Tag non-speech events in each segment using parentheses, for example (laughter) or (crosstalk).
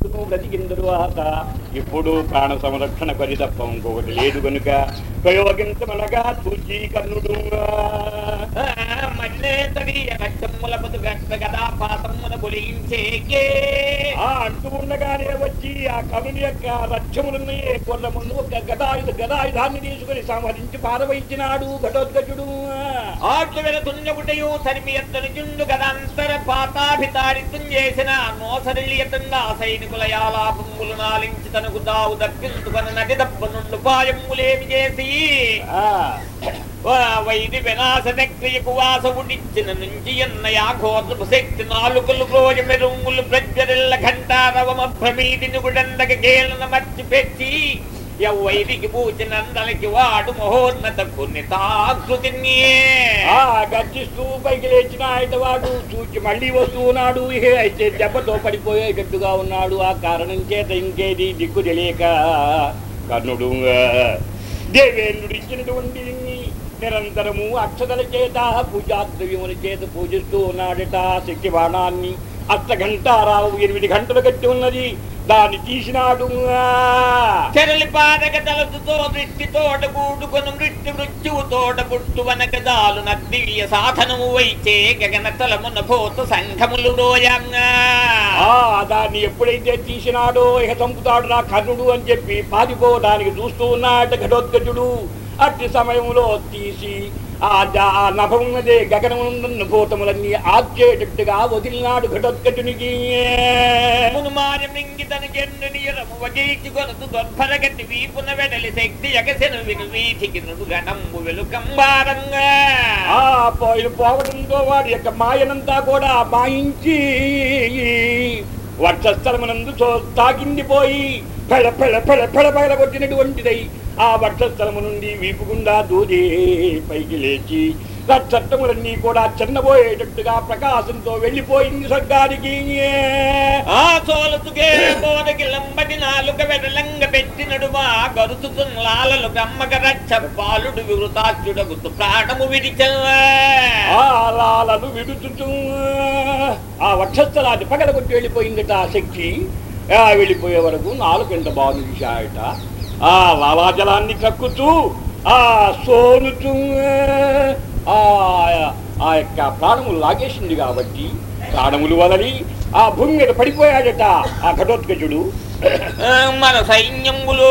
బ్రతికిందరువాత ఇప్పుడు ప్రాణ సంరక్షణ పరి తప్ప ఇంకొకటి లేదు కనుక. ప్రయోగించమనగా చూచి కర్ణుడు అంటూ ఉండగానే వచ్చి ఆ కరుని యొక్క రక్షములున్నాయే కొల్ల ముందు ఒక గదాయుధ గదాయుధాన్ని తీసుకుని సంహరించి పారవయించినాడు ఘటోత్కచుడు ఆట్లు వెళుతుండగుటయు తరిమి ఎత్తను జుండు గదంతర పాతాభితారిత్వం చేసిన ఎత్తంగా సైనికుల యాలాపములు నాలించి తనకు దావు దక్కించుకొని నటి దప్ప నుండు పాయములేమి చేసి వైది వినాశ క్రియకు వాసవుడిచ్చిన నుంచి ఎన్నయా ఘోరపు శక్తి నాలుకలు రోజు మెరుంగులు ప్రజ్వరిల్ల ఘంటారవమ భ్రమీదిని గుడందక గేలన మర్చి పెట్టి ఎవ్వైదికి పూచినందలకి వాడు మహోన్నత పుణ్యతాకృతిని ఆ గర్జిస్తూ పైకి లేచిన ఆయన వాడు చూచి మళ్ళీ వస్తూ ఉన్నాడు. ఇహ అయితే దెబ్బతో పడిపోయేటట్టుగా ఉన్నాడు. ఆ కారణం చేత ఇంకేది దిక్కు తెలియక కర్ణుడు దేవేంద్రుడు ఇచ్చినటువంటి నిరంతరము అక్షతల చేత పూజాద్రవ్యముల చేత పూజిస్తూ ఉన్నాడట శక్తి బాణాన్ని అష్టఘంటారావు ఎనిమిది గంటలు కట్టి ఉన్నది. దాన్ని తీసినాడు. చెరలి పాదక తలసుతో దృష్టి తోట కూడుకొని మృత్యు మృత్యువు తోట పుట్టు వనక దాలు నద్దివ్య సాధనము వైచే గగన తలమున భూత సంఘములు రోయంగా ఆ దాన్ని ఎప్పుడైతే తీసినాడో ఇక చంపుతాడు నా కర్ణుడు అని చెప్పి పారిపోవడానికి చూస్తూ ఉన్నాడు ఘటోత్కచుడు. అట్టి సమయంలో తీసి ఆ నభమున్నదే గగనమున్న భూతములన్నీ ఆర్చేటట్టుగా వదిలినాడు ఘటోత్కచునికి. మునుమారి మింగితను జన్నుని ఎరము వజయించి కొనసు దొర్భరగతి వీపున వెడలి శక్తి ఎగసెను విను వీధికి నుడు గణంబు వెలుకంబారంగా. ఆ పోయిన పోవడంతో వాడి యొక్క మాయనంతా కూడా మాయించి. వక్షస్థలమునందు చో తాకిండిపోయి పెళ పెళ పెళ పెళ పెళ కొట్టినటువంటిదై ఆ వక్షస్థలము నుండి వీపుగుండా దూది పైకి లేచి చట్టములన్నీ కూడా చిన్నబోయేటట్టుగా ప్రకాశంతో వెళ్ళిపోయింది స్వర్గానికి. ఆ సోలతుకే బోదకి లంబటి నాలుక వెడలంగ పెట్టినడుమా గరుతుతున్ లాలలు గమ్మగ రచ్చ పాలుడు వివృతాచ్యుడగుతు ప్రాణము విడిచ ఆ లాలను విడుచుతూ ఆ వక్షస్థలాన్ని పగలగొట్టి వెళ్ళిపోయిందట ఆ శక్తి. ఆ వెళ్ళిపోయే వరకు నాలుగు ఎంత బాగుంది చూశాయట ఆ లాలాజలాన్ని కక్కుతూ ఆ సోనుతూ ఆ ఆ యొక్క ప్రాణములు లాగేసింది కాబట్టి ప్రాణములు వదలి ఆ భూమి మీద పడిపోయాడట ఆ ఘటోత్కచుడు. మన సైన్యములు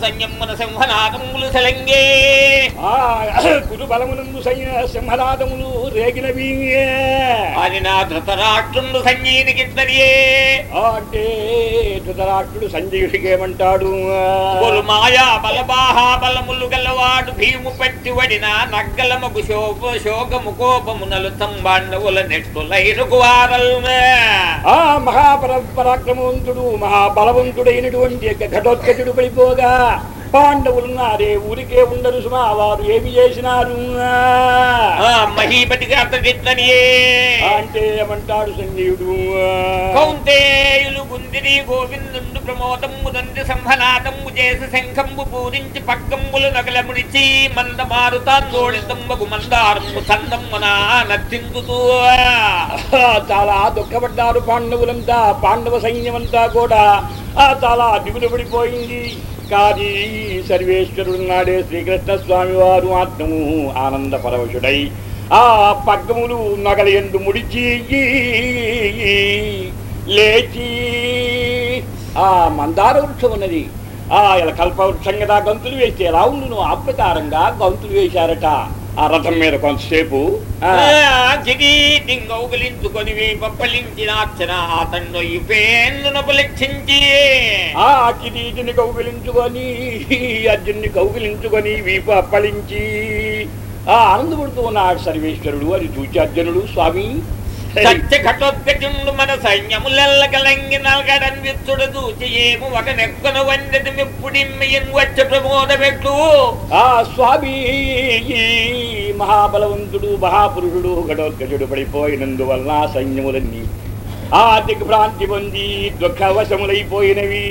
సైన్యమున సింహనాదములు సలంగే. కురు బలమునందు సింహనాదములు రేగినవి అది నా ధృతరాష్ట్రుడు ఆ అంటే ధృతరాష్ట్రుడు సంజయుడికి ఏమంటాడు మాయా బలబాహా బలములు గలవాడు భీము పట్టి వడిన నగ్గలమగు శోభ శోకము కోపమునలు తంబాండవుల నెట్టులైరుకు వారల్ ఆ మహాపర పరాక్రమవంతుడు మహాబలవంతుడైనటువంటి యొక్క ఘటోత్కచుడు పడిపోగా పాండవులున్నారే ఊరికే ఉండరు సుమా వారు ఏమి చేసినారు? మహీపతిగా అంటే ఏమంటాడు సంజయుడు కౌంతేయులు గుందిరి గోవిందుండు ప్రమోదము నంది సంహనాదము చేసి శంఖంబు పూరించి పక్కంబులు నగలముడిచి మంద మారుతాందోళితంబగు మందారము చందమ్మున చాలా దుఃఖపడ్డారు పాండవులంతా పాండవ సైన్యమంతా కూడా. ఆ చాలా దిగులు పడిపోయింది కానీ సర్వేశ్వరుడున్నాడే శ్రీకృష్ణ స్వామి వారు ఆత్మము ఆనంద పరవశుడై. ఆ పగ్గములు నగల ఎందు ముడిచి లేచి ఆ మందార వృక్షం ఉన్నది. ఆ ఇలా కల్పవృక్షం కదా గంతులు వేస్తే ఎలా ఉండును ఆ ప్రకారంగా గంతులు వేశారట. ఆ రథం మీద కొంతసేపు పలిక్షించి ఆ కిరీటిని కౌగిలించుకొని అర్జున్ని కౌగిలించుకొని వీపు అప్పలించి ఆ ఆనందపడుతూ ఉన్నాడు సర్వేశ్వరుడు అని చూచి అర్జునుడు స్వామి. సత్య ఘటోత్కచుండు మన సైన్యములెల్లకలంగి నల్గడన్ విత్తుడు దూచి ఏము ఒక నెక్కను వందది మెప్పుడిమ్మయన్ వచ్చ ప్రమోద పెట్టు ఆ స్వామి మహాబలవంతుడు మహాపురుషుడు ఘటోత్కచుడు పడిపోయినందువల్ల సైన్యములన్నీ ఆ దిగ్భ్రాంతి పొంది దుఃఖవశములైపోయినవి.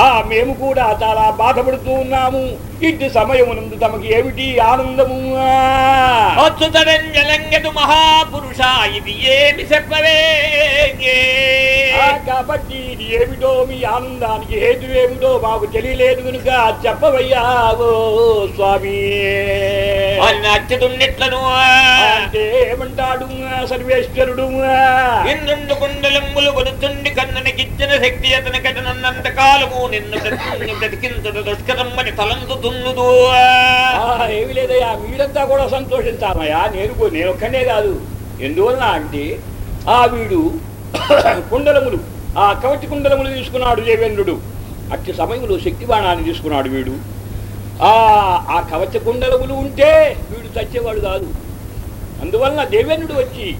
ఆ మేము కూడా చాలా బాధపడుతూ ఉన్నాము. ఇటు సమయమునందు తమకి ఏమిటి ఆనందము? అచ్యుతరంజలంగదు మహాపురుష ఇది ఏమి చెప్పవే? కాబట్టి ఇది ఏమిటో మీ ఆనందానికి హేతు ఏమిటో మాకు తెలియలేదు కనుక చెప్పవయ్యా ఓ స్వామి. అన్న అచ్యుతున్నట్లను అంటే ఏమంటాడు సర్వేశ్వరుడు? ఇంద్రుండు కుండలమ్ములు కొనుచుండి కన్ననికిచ్చిన శక్తి అతని కటనన్నంత కాలము. నిన్ను బ్రతి- బ్రతికించుట దుష్కరమ్మని ఏమి లేదయ్యా మీరంతా కూడా సంతోషించామయ్యా. నేను నేను ఒక్కనే కాదు. ఎందువలన అంటే ఆ వీడు (coughs) కుండలములు ఆ కవటి కుండలములు తీసుకున్నాడు దేవేంద్రుడు. అట్టి సమయంలో శక్తి బాణాన్ని తీసుకున్నాడు వీడు. ఆ ఆ కవచ కుండలములు ఉంటే వీడు చచ్చేవాడు కాదు. అందువలన దేవేంద్రుడు వచ్చి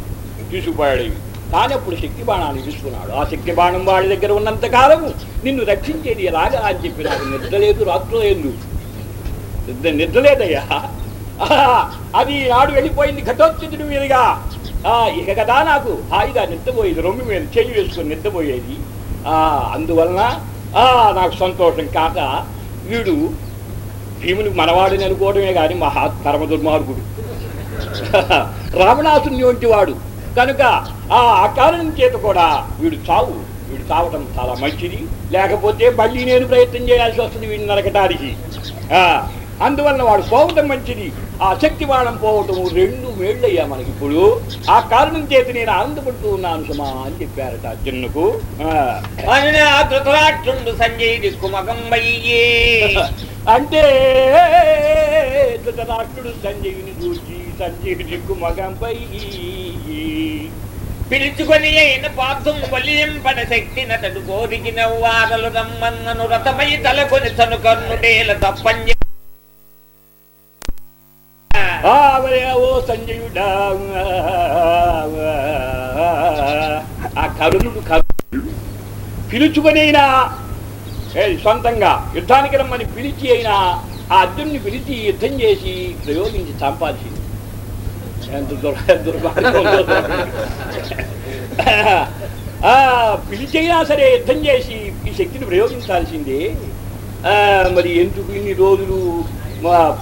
తీసుకుపోయాడు. ఇవి కానీ అప్పుడు శక్తి బాణాన్ని తీసుకున్నాడు ఆ శక్తి బాణం వాడి దగ్గర ఉన్నంత కాలము నిన్ను రక్షించేది ఎలాగా అని చెప్పి నాకు నిద్ర లేదు రాత్రి లేదు. నిద్ర నిద్రలేదయ్యా అది నాడు వెళ్ళిపోయింది ఘటోత్కచుడి మీదుగా. ఆ, ఇక కదా నాకు హాయిగా నిద్రపోయేది రొమ్మి మీద చెయ్యి వేసుకొని నిద్రపోయేది. ఆ, అందువలన ఆ, నాకు సంతోషం కాక వీడు భీముని మనవాడిని అనుకోవడమే కానీ మహా పరమ దుర్మార్గుడు. (laughs) రావణాసుని వంటి వాడు. కనుక ఆ ఆ కారణం చేత కూడా వీడు చావు. వీడు చావటం చాలా మంచిది. లేకపోతే మళ్ళీ నేను ప్రయత్నం చేయాల్సి వస్తుంది వీడిని నరకటానికి. ఆ, అందువలన వాడు పోవటం మంచిది. ఆ శక్తి బాణం పోవటం రెండు మేళ్ళయ్యా మనకి ఇప్పుడు. ఆ కారణం చేత నేను ఆనందపడుతూ ఉన్నాను సుమా అని చెప్పారట అర్జునుకు సంజయ్ (laughs) అంటే ధృతరాష్ట్రుడు సంజయుని చూచి దిక్కు మగంపై పిలుచుకొని అయిన పాపం వలియంపడ శక్తి నతడు కోరికిన వారలు రమ్మన్నను రథమై తలకొని తను కర్ణుడేల తప్పంజ ఓ సంజయుడా. ఆ కరుణుడు కరుణుడు పిలుచుకొనైనా సొంతంగా యుద్ధానికి రమ్మని పిలిచి అయినా ఆ అర్జున్ని పిలిచి యుద్ధం చేసి ప్రయోగించి చంపాల్సింది ఎంత దుర్- దుర్మార్గం ఆ, పిలిచైనా సరే యుద్ధం చేసి ఈ శక్తిని ప్రయోగించాల్సిందే. ఆ, మరి ఎందుకు ఇన్ని రోజులు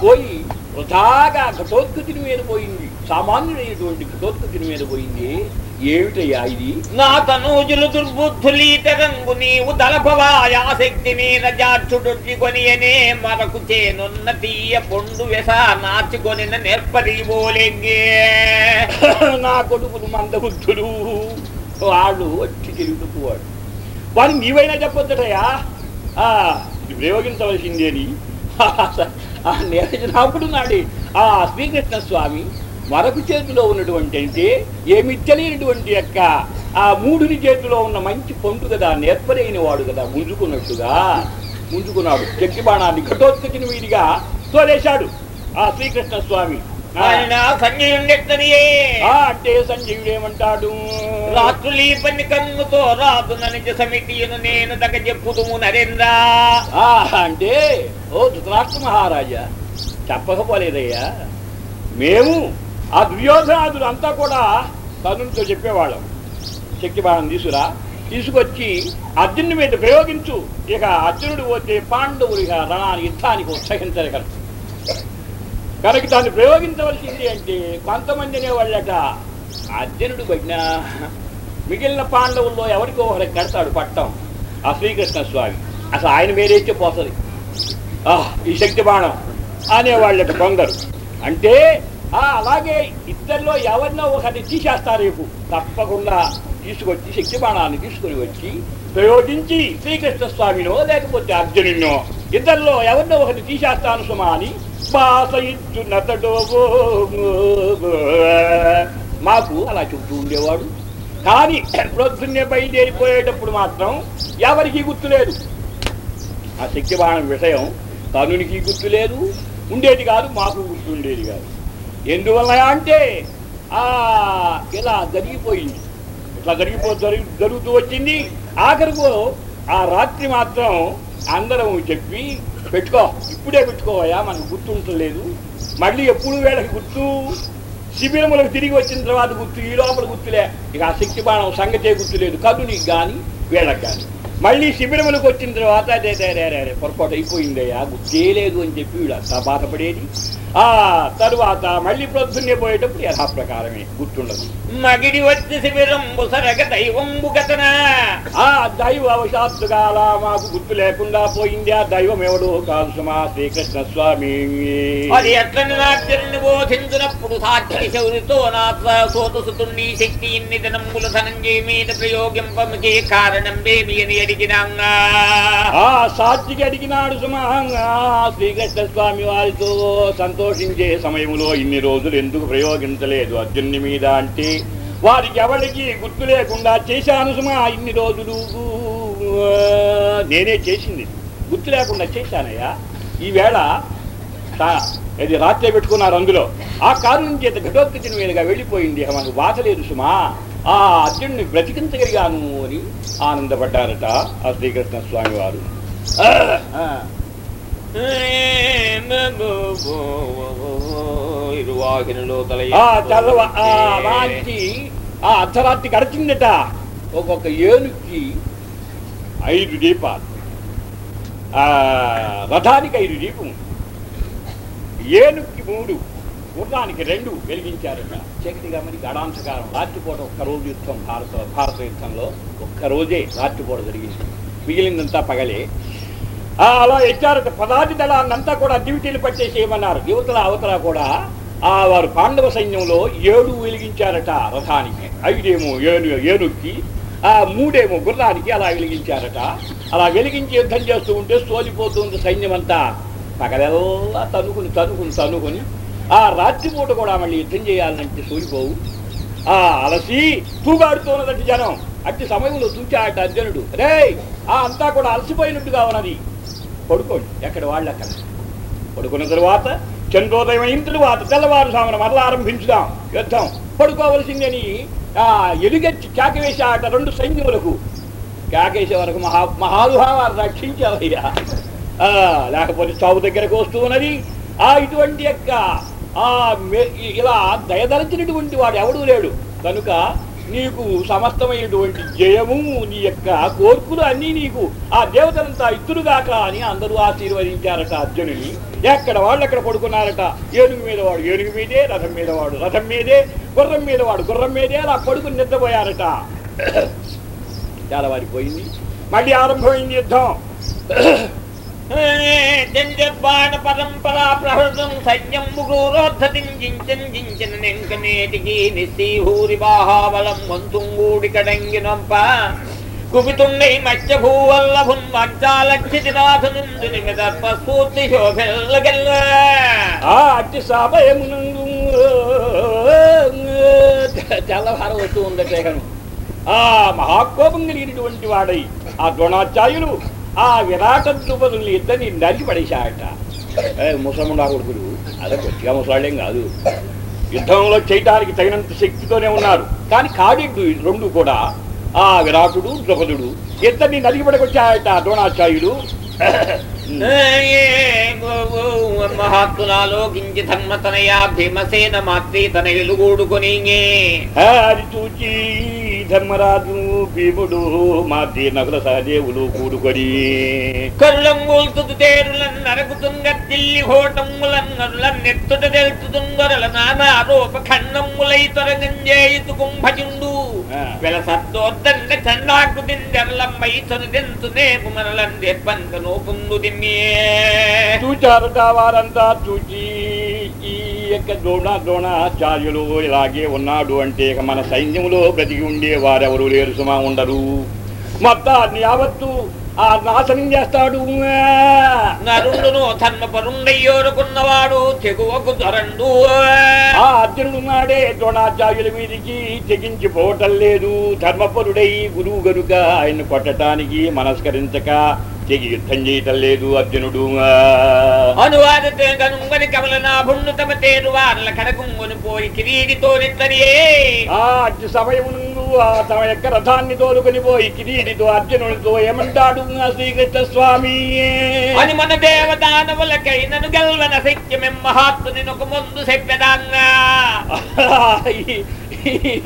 పోయి వృధాగా ఘటోత్కచుని మీద పోయింది? సామాన్యుడైనటువంటి ఘటోత్కచుని మీద పోయింది. ఏమిటయ్యా ఇది? నా తనూజులు దుర్బుద్ధులీత రంగు నీవు దళపవాయా శక్తి మీద జాక్షుడొచ్చి కొనియనే మరకు చేనున్న తీయ పొండు వెస నాచుకొనిన నెప్పరి బోలెంగే. (laughs) నా కొడుకులు మందబుద్ధులు. వాళ్ళు వచ్చి తిరుగుతూ వాడు నీవైనా చెప్పొద్దటయా ఆ, ఇది ప్రయోగించవలసిందేని? (laughs) ఆ నేరజనాకుడు నాడి ఆ శ్రీకృష్ణ స్వామి మరొక చేతిలో ఉన్నటువంటి అంటే ఏమి తెలియనటువంటి యొక్క ఆ మూడుని చేతిలో ఉన్న మంచి పొండు కదా నేర్పరైన వాడు కదా ముంజుకున్నట్టుగా ముంజుకున్నాడు. శక్తి బాణాన్ని ఘటోత్కచిన వీడిగా తోలేశాడు. ఆ శ్రీకృష్ణ స్వామి. అంటే సంజయుడు ఏమంటాడు రాత్రులీ పని కన్నుతో రాదు నిజ సమితియును నేను దగ చెప్పుదుము నరేంద్ర అంటే ఓ ధృతరాష్ట్ర మహారాజా చెప్పకపోలేదయ్యా మేము ఆ దుర్యోధనాదులు అంతా కూడా తనుతో చెప్పేవాళ్ళం. శక్తి బాణం తీసుకురా. తీసుకొచ్చి అర్జునుడి మీద ప్రయోగించు. ఇక అర్జునుడు పోతే పాండవులు ఇక రణానికి యుద్ధానికి ఉత్సహించరు కనుక కనుక దాన్ని ప్రయోగించవలసింది అంటే కొంతమంది అనేవాళ్ళట అర్జునుడు పడినా మిగిలిన పాండవుల్లో ఎవరికో ఒకరికి కడతాడు పట్టం. ఆ శ్రీకృష్ణ స్వామి అసలు ఆయన మీరేస్తే పోతుంది ఈ శక్తి బాణం. అనేవాళ్ళట కొందరు. అంటే అలాగే ఇద్దరిలో ఎవరినో ఒకరిని తీసేస్తారు రేపు. తప్పకుండా తీసుకొచ్చి శక్తి బాణాన్ని తీసుకుని వచ్చి ప్రయోగించి శ్రీకృష్ణ స్వామినో లేకపోతే అర్జునునో ఇద్దరిలో ఎవరినో ఒకరిని తీసేస్తాను సుమా అని బాస ఇచ్చున్నతడో మాకు అలా చెబుతూ ఉండేవాడు. కానీ ప్రొద్దున్నే బయలుదేరిపోయేటప్పుడు మాత్రం ఎవరికి గుర్తులేదు ఆ శక్తి బాణం విషయం తనునికి గుర్తులేదు ఉండేది కాదు మాకు గుర్తుండేది కాదు. ఎందువల్ల అంటే ఆ ఇలా జరిగిపోయింది. ఇట్లా జరిగిపో జరుగు జరుగుతూ వచ్చింది. ఆఖరికు ఆ రాత్రి మాత్రం అందరం చెప్పి పెట్టుకో ఇప్పుడే పెట్టుకోవయా మనకు గుర్తుంటలేదు. మళ్ళీ ఎప్పుడు వేళకి గుర్తు? శిబిరములకు తిరిగి వచ్చిన తర్వాత గుర్తు ఈ లోపల గుర్తులే. ఇక ఆ శక్తి బాణం సంగతే గుర్తులేదు. కదునికి కానీ వేళకు కానీ మళ్ళీ శిబిరములకు వచ్చిన తర్వాత అదే అదే పొరపాటు అయిపోయిందయ్యా గుర్తే లేదు అని చెప్పి వీళ్ళు అంతా బాధపడేది. ఆ తరువాత మళ్ళీ ప్రొద్దున్నే పోయేటప్పుడు యథాప్రకారమే గుర్తుండదు. మగిడి వచ్చి శిబిరంబు సరగ దైవంబు గతన. ఆ దైవ అవశాత్తుగా అలా మాకు గుర్తు లేకుండా పోయింది. ఆ దైవం ఎవడు కాదు సుమా శ్రీకృష్ణ స్వామి. అది ఎట్లని నాట్యని బోధించినప్పుడు సాక్షి శౌరితో నా సోతసుతుండి శక్తి ఇన్ని దినంబులు ధనంజయ మీద ప్రయోగింపముకే కారణం బేబి అని అడిగినాంగా. ఆ అడిగినాడు శ్రీకృష్ణ స్వామి వారితో సంతోషించే సమయంలో ఇన్ని రోజులు ఎందుకు ప్రయోగించలేదు అర్జున్ని మీద అంటే? వారికి ఎవరికి గుర్తు లేకుండా చేశాను సుమా ఇన్ని రోజులు. నేనే చేసింది. గుర్తు లేకుండా చేశానయ్యా. ఈవేళ ఇది రాత్రి పెట్టుకున్నారు అందులో. ఆ కారణం చేత ఘటోత్కచుని మీదుగా వెళ్ళిపోయింది. మనకు బాధ లేదు సుమా. ఆ అర్జునుని బ్రతికించగలిగాను అని ఆనందపడ్డారట ఆ శ్రీకృష్ణ స్వామి వారు ఆ, ఇరువాహినిలో తల ఆ ఆ అర్ధరాత్రి గడిచిందట. ఒక్కొక్క ఏనుక్కి ఐదు దీపాలు. ఆ రథానికి ఐదు దీపం ఏనుక్కి మూడు. గుర్రానికి రెండు వెలిగించారట చీకటిగా మరి గడాంశకారం రాత్రిపూట ఒక్క రోజు యుద్ధం భారత భారత యుద్ధంలో ఒక్క రోజే రాత్రిపూట జరిగింది. మిగిలిందంతా పగలే. అలా ఎచ్చారట పదాతి దళాన్నంతా కూడా డ్యూటీలు పట్టేసేయమన్నారు. యువతల అవతల కూడా ఆ వారు పాండవ సైన్యంలో ఏడు వెలిగించారట రథానికి. ఐదేమో ఏను ఏనుక్కి ఆ మూడేమో గుర్రానికి అలా వెలిగించారట. అలా వెలిగించి యుద్ధం చేస్తూ ఉంటే సోలిపోతుంది సైన్యమంతా. పగలెల్లా తనుకుని తనుకుని తనుకుని ఆ రాత్రిపూట కూడా మళ్ళీ యుద్ధం చేయాలంటే సూరిపోవు. ఆ అలసి తూగాడుతున్నదంటే జనం. అట్టి సమయంలో చూచాట అర్జునుడు రే ఆ అంతా కూడా అలసిపోయినట్టుగా ఉన్నది. పడుకోండి ఎక్కడ వాళ్ళు అక్కడ? పడుకున్న తరువాత చంద్రోదయం అయిన తరువాత తెల్లవారుజామున మరలా ఆరంభించుదాం యుద్ధం. పడుకోవలసిందని ఆ ఎలుగెచ్చి ఆట రెండు సైన్యములకు. కేకేసే వరకు మహా మహానుభావాలు రక్షించావయ్యా. ఆ, లేకపోతే చావు దగ్గరకు వస్తూ ఉన్నది. ఆ ఇటువంటి యొక్క ఆ ఇలా దయదలచినటువంటి వాడు ఎవడూ లేడు. కనుక నీకు సమస్తమైనటువంటి జయము నీ యొక్క కోర్పులు అన్నీ నీకు. ఆ దేవతలంతా ఇద్దురుగాక అని అందరూ ఆశీర్వదించారట అర్జునుని. ఎక్కడ వాళ్ళు ఎక్కడ పడుకున్నారట? ఏనుగు మీద వాడు ఏనుగు మీదే రథం మీద వాడు రథం మీదే గుర్రం మీద వాడు గుర్రం మీదే అలా పడుకుని నిద్రపోయారట. (coughs) చాలా వారిపోయింది మళ్ళీ ఆరంభమైంది యుద్ధం. బాణ పరంపరా ప్రహృతం సైన్యం ముగ్గురోద్ధతించిన జించిన నెంకనేటికి నిస్సీహూరి బాహాబలం వంతుంగూడి కడంగినొంప. కుపితుండై మత్స్య భూవల్లభున్ మచ్చాలక్షితి నాథనుందు నిమిదర్ప అట్టి సమయమునందు తెల్లవారం వస్తూ ఉందటే కను ఆ మహాకోపం కలిగినటువంటి వాడై ఆ ద్రోణాచార్యులు ఆ విరాట ద్రుపదుల్ని ఇద్దరిని నరికి పడేశాడట ఏ, ముసలముండా కొడుకులు అదే కొద్దిగా ముసలాళ్ళేం కాదు. యుద్ధంలో చేయటానికి తగినంత శక్తితోనే ఉన్నారు. కానీ కాడిడ్డు రెండు కూడా. ఆ విరాటుడు ద్రుపదుడు ఇద్దరిని నరికి పడకొచ్చాయట ద్రోణాచార్యులు. మహాత్మునాలోకించి ధర్మతనయా భీమసేన మాత్రే తన వెలుగూడుకొని అది చూచి. ధర్మరాజు భీముడు మాది నకుల సహదేవులు కూడుకొని. కరుళంగోల్తుదు తేరులన్ నరకుతుంగ తిల్లి హోటమ్ములన్ నరులన్ నెత్తుట తెలుతుంగరల నానా రూప తొరగంజేయుతు కుంభజుండు నోపుందు చూచారట వారంతా చూచి ఈ యొక్క ద్రోణ ద్రోణాచార్యులు ఇలాగే ఉన్నాడు అంటే ఇక మన సైన్యంలో బ్రతికి ఉండే వారెవరు లేరు సుమా ఉండరు. మొత్తాన్ని యావత్తు ఆ నాశనం చేస్తాడు. నరుండును ధర్మపరుండయ్యోరుకున్నవాడు తెగువకు దొరండు. ఆ అర్జునుడు నాడే ద్రోణాచార్యుల మీదికి తెగించిపోవటం లేదు. ధర్మపరుడై గురువు గనుక ఆయన కొట్టడానికి మనస్కరించక తెగి యుద్ధం చేయటం లేదు అర్జునుడు అనువాదతే గనుంగని కమలనాభుణ్ణు తమ తేరు వారల కడకుంగుని పోయి కిరీటితో నిత్తరియే ఆ అట్టి సమయమునందు ఆ తమ యొక్క రథాన్ని తోలుకొని పోయి కిరీటితో అర్జునుడితో ఏమంటాడు శ్రీకృష్ణ స్వామి అని మన దేవదానవులకై నన్ను గెల్వన శక్యమెం మహాత్ముని ఒక ముందు చెప్పెదాంగా (laughs) ఈ-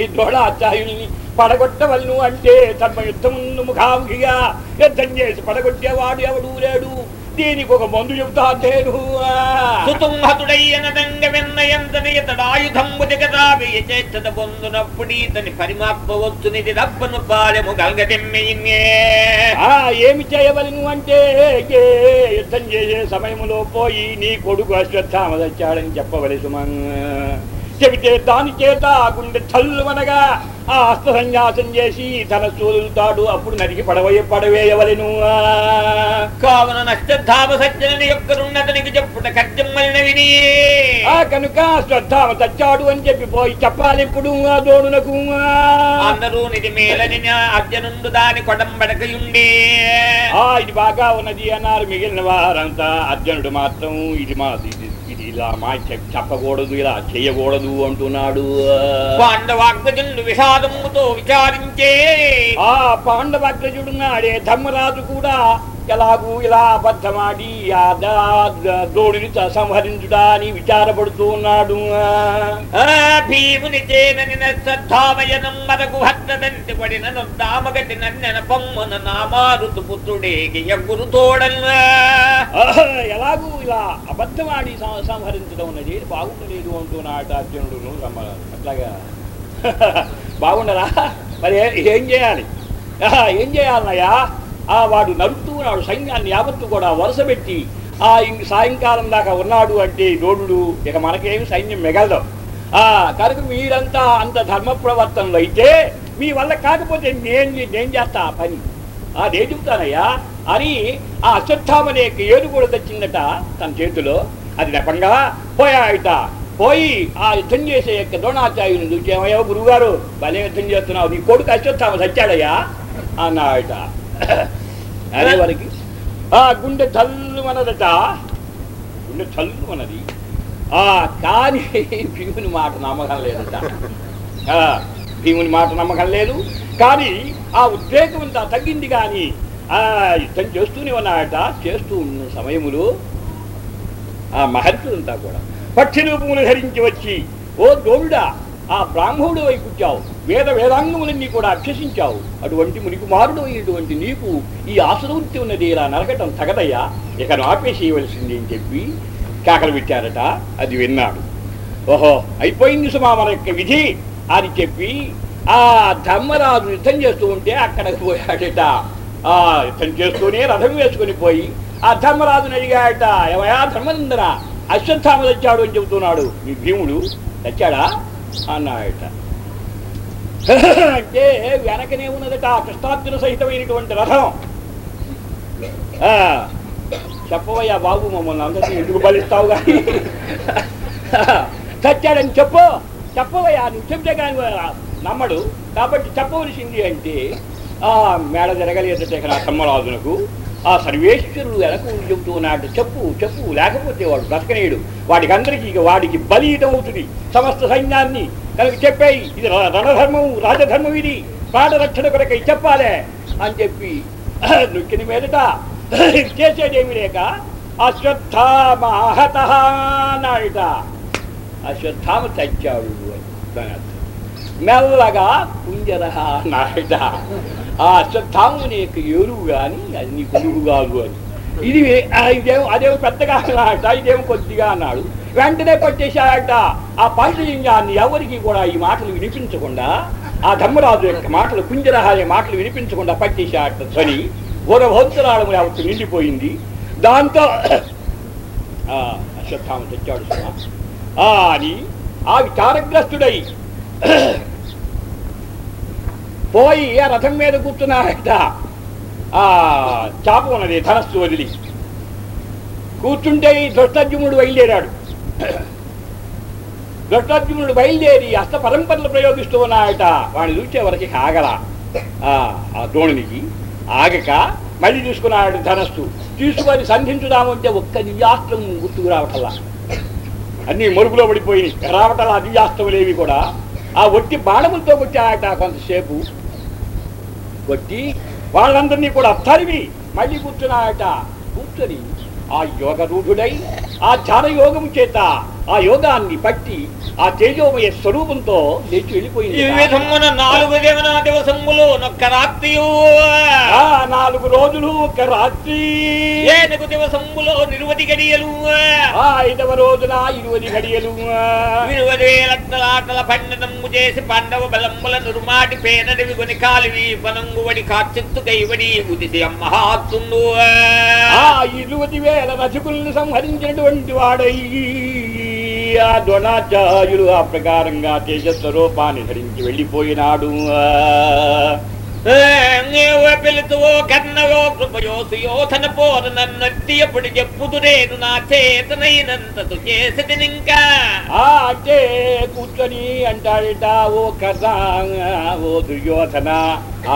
ఈ ద్రోణాచార్యుల్ని పడగొట్టవలను అంటే తమ యుద్ధం ముఖాముఖిగా యుద్ధం చేసి పడగొట్టేవాడు ఎవడు లేడు. దీనికి ఒక మందు చెబుతా ఇతని పరిమాత్మ వచ్చునిది రబ్బను బాలెము ఏమి చేయవలను అంటే యుద్ధం చేసే సమయంలో పోయి నీ కొడుకు అశ్వత్థామ వచ్చాడని చెప్పవలసి చెబితే దాని చేత ఆ గుండె చల్లువనగా ఆ హస్త సన్యాసం చేసి తన చూలుతాడు అప్పుడు నరికి పడవే పడవేయవలెను. కావున నష్టధామ సజ్జనని యొక్కరున్నతనికి చెప్పుట కర్జమ్మలిన విని. ఆ కనుక శ్రద్ధామ చచ్చాడు అని చెప్పి పోయి చెప్పాలి ఇప్పుడు ఆ దోడునకు అందరూ నిధి మేలని అర్జనుండు దాని కొడంబడకయుండే. ఆ ఇది బాగా ఉన్నది అన్నారు మిగిలిన వారంతా. అర్జునుడు మాత్రం ఇది మా ఇది ఇది ఇలా మా చెప్- చెప్పకూడదు ఇలా చేయకూడదు అంటున్నాడు. పాండవాగ్రజుండు విషాదముతో విచారించే. ఆ పాండవాగ్రజుడున్నాడే ధర్మరాజు కూడా ఎలాగూ ఇలా అబద్ధమాడి ఆ దా- ద- ద్రోణుని త- సంహరించుడా అని విచారపడుతూ ఉన్నాడు. భీముని చేనని శ్రద్ధామయనం మరకు భద్రదంతి పడిన నొద్దామగటి నన్నెన పొమ్మన నామారుతు పుత్రుడే గురు తోడన్నా ఎలాగూ ఇలా అబద్ధమాడి సంహరించడం ఉన్నది బాగుండలేదు అంటున్నాడు రమ్మరాజు అట్లాగా. (laughs) బాగుండరా? మరి ఏ- చేయాలి? ఏం చేయాలన్నయ్యా? ఆ వాడు నరుకుతూ ఉన్నాడు సైన్యాన్ని యావత్తు కూడా వరుస పెట్టి ఆ సాయంకాలం దాకా ఉన్నాడు అంటే దోడుడు ఇక మనకేమి సైన్యం మిగలదు. ఆ కనుక మీరంతా అంత ధర్మ ప్రవర్తనలు అయితే మీ వల్ల కాకపోతే నేను నేను చేస్తా ఆ పని. ఆ నేను చెబుతానయ్యా అని ఆ అశ్వత్థామనే ఏడు కూడా తెచ్చిందట తన చేతిలో. అది నెపంగా పోయాయట. పోయి ఆ యుద్ధం చేసే యొక్క ద్రోణాచార్యుని చూసి గురువుగారు భలే యుద్ధం చేస్తున్నావు నీ కొడుకు అశ్వత్థామ చచ్చాడయ్యా అన్నాయట. అదే ఆ గుండె చల్లు మనదట గుండె చల్లు మనది ఆ కానీ భీముని మాట నమ్మకం లేదట. ఆ, భీముని మాట నమ్మకం లేదు. కానీ ఆ ఉద్రేకం అంతా తగ్గింది కానీ ఆ యుద్ధం చేస్తూనే ఉన్నాయట చేస్తూ ఉన్న సమయములో ఆ మహర్షులంతా కూడా పక్షి రూపములు ధరించి వచ్చి ఓ ద్రోణుడా ఆ బ్రాహ్మణుడు వైపు వచ్చావు. వేద వేదాంగములన్నీ కూడా అభ్యసించావు. అటువంటి మునికుమారుడు అయినటువంటి నీకు ఈ ఆసురవృత్తి ఉన్నది ఇలా నరకటం తగదయ్యా? ఇక ఆపేసేయవలసింది అని చెప్పి కేకలు పెట్టారట. అది విన్నాడు. ఓహో అయిపోయింది సుమా మన యొక్క విధి అని చెప్పి ఆ ధర్మరాజు యుద్ధం చేస్తూ ఉంటే అక్కడికి పోయాడట. ఆ యుద్ధం చేస్తూనే రథం వేసుకుని పోయి ఆ ధర్మరాజుని అడిగాడట ఏమయా ధర్మనందన? అశ్వత్థామ తెచ్చాడు అని చెబుతున్నాడు. మీ భీముడు తెచ్చాడా అన్నాడట. అంటే వెనకనే ఉన్నదట కృష్ణార్జున సహితమైనటువంటి రథం. ఆ, చెప్పవయ్యా బాబు మమ్మల్ని అందరినీ ఎందుకు బలిస్తావు కానీ చచ్చాడని చెప్పు. చెప్పవయ్యా నువ్వు చెప్తే కానీ నమ్మడు. కాబట్టి చెప్పవలసింది అంటే ఆ మేడ జరగలేదట ఇక్కడ ధర్మరాజునకు ఆ సర్వేశ్వరుడు వెనక ఉండి చెబుతూ చెప్పు చెప్పు లేకపోతే వాడు బ్రతకనేడు వాడికి అందరికీ ఇక వాడికి బలీయటం అవుతుంది సమస్త సైన్యాన్ని కనుక చెప్పాయి ఇది ర- రణధర్మం రాజధర్మం ఇది. ప్రాణరక్షణ కొరకై చెప్పాలే అని చెప్పి (laughs) నొక్కిన మీదట (laughs) చేసేదేమి లేక అశ్వత్థామహత అన్నాడట. అశ్వత్థామ చచ్చాడు అని దాని అర్థం. మెల్లగా కుంజరహ అన్నాడట. ఆ అశ్వత్థాముని యొక్క ఎరువు కానీ అది నీ కొడుకు కాదు అని. ఇది ఇదేమో అదేమో పెద్దగా అన్నాడట ఇదేమో కొద్దిగా అన్నాడు. వెంటనే పట్టేశాడట. ఆ పాంచజన్యాన్ని ఎవరికి కూడా ఈ మాటలు వినిపించకుండా ఆ ధర్మరాజు యొక్క మాటలు కుంజరహాయ మాటలు వినిపించకుండా పట్టేశాడట ధ్వని. ఘోరభౌత్తరాళము యావత్తు నిండిపోయింది. దాంతో (coughs) ఆ, తెచ్చాడు అని ఆ విచారగ్రస్తుడై పోయి ఆ రథం మీద కూర్చున్నారట. ఆ చాప ఉన్నది ధనస్సు వదిలి. కూర్చుంటే ఈ దృష్టజ్ఞుడు బయలుదేరాడు. దృష్టజ్యుముడు బయలుదేరి అస్త పరంపరలు ప్రయోగిస్తూ ఉన్నాయట. వాడిని చూసే వరకు ఆగల. ఆ ద్రోణునికి ఆగక మళ్ళీ తీసుకున్నాడు ధనస్సు. తీసుకొని సంధించుదామంటే ఒక్క దివ్యాస్త్రం గుర్తుకు రావటల్లా అన్ని మరుగులో పడిపోయి రావటల్లా దివ్యాస్త్రములేవి కూడా. ఆ ఒట్టి బాణములతో కొట్టాడట కొంతసేపు. కొట్టి వాళ్ళందరినీ కూడా తరిమి మళ్ళీ కూర్చున్నాయట. కూర్చొని ఆ యోగ రూఢుడై ఆ ధ్యాన యోగము చేత ఆ యోగాన్ని పట్టి ఆ తేజోమయ స్వరూపంతో లేచి వెళ్ళిపోయింది. ఈ విధమున నాలుగు దేవన దివసములు నొక్క రాత్రియు. ఆ నాలుగు రోజులు ఒక రాత్రి. ఏనుగు దివసములో నిరువది గడియలు. ఆ ఐదవ రోజున ఇరువది గడియలు. వేలట్టలాటల పండనము చేసి పండవ బలంబుల నురుమాటి పేనడివి కొని కాలివి పనంగు వడి కార్చెత్తు కైవడి ఉదిసి అమ్మహాత్తుండు. ఆ ఇరువది వేల రచకుల్ని సంహరించినటువంటి వాడై ఆ ద్రోణాచార్యులు ఆ ప్రకారంగా తేజస్వరూపాన్ని ధరించి వెళ్ళిపోయినాడు. పిలుతువో కన్నవో కృపయో సుయోధన పోర నన్నట్టియప్పుడు చెప్పుదురేను నా చేతనైనంతదు చేసది ఇంకా ఆ అంటే కూర్చొని అంటాడట ఓ కథ ఓ దుర్యోధన.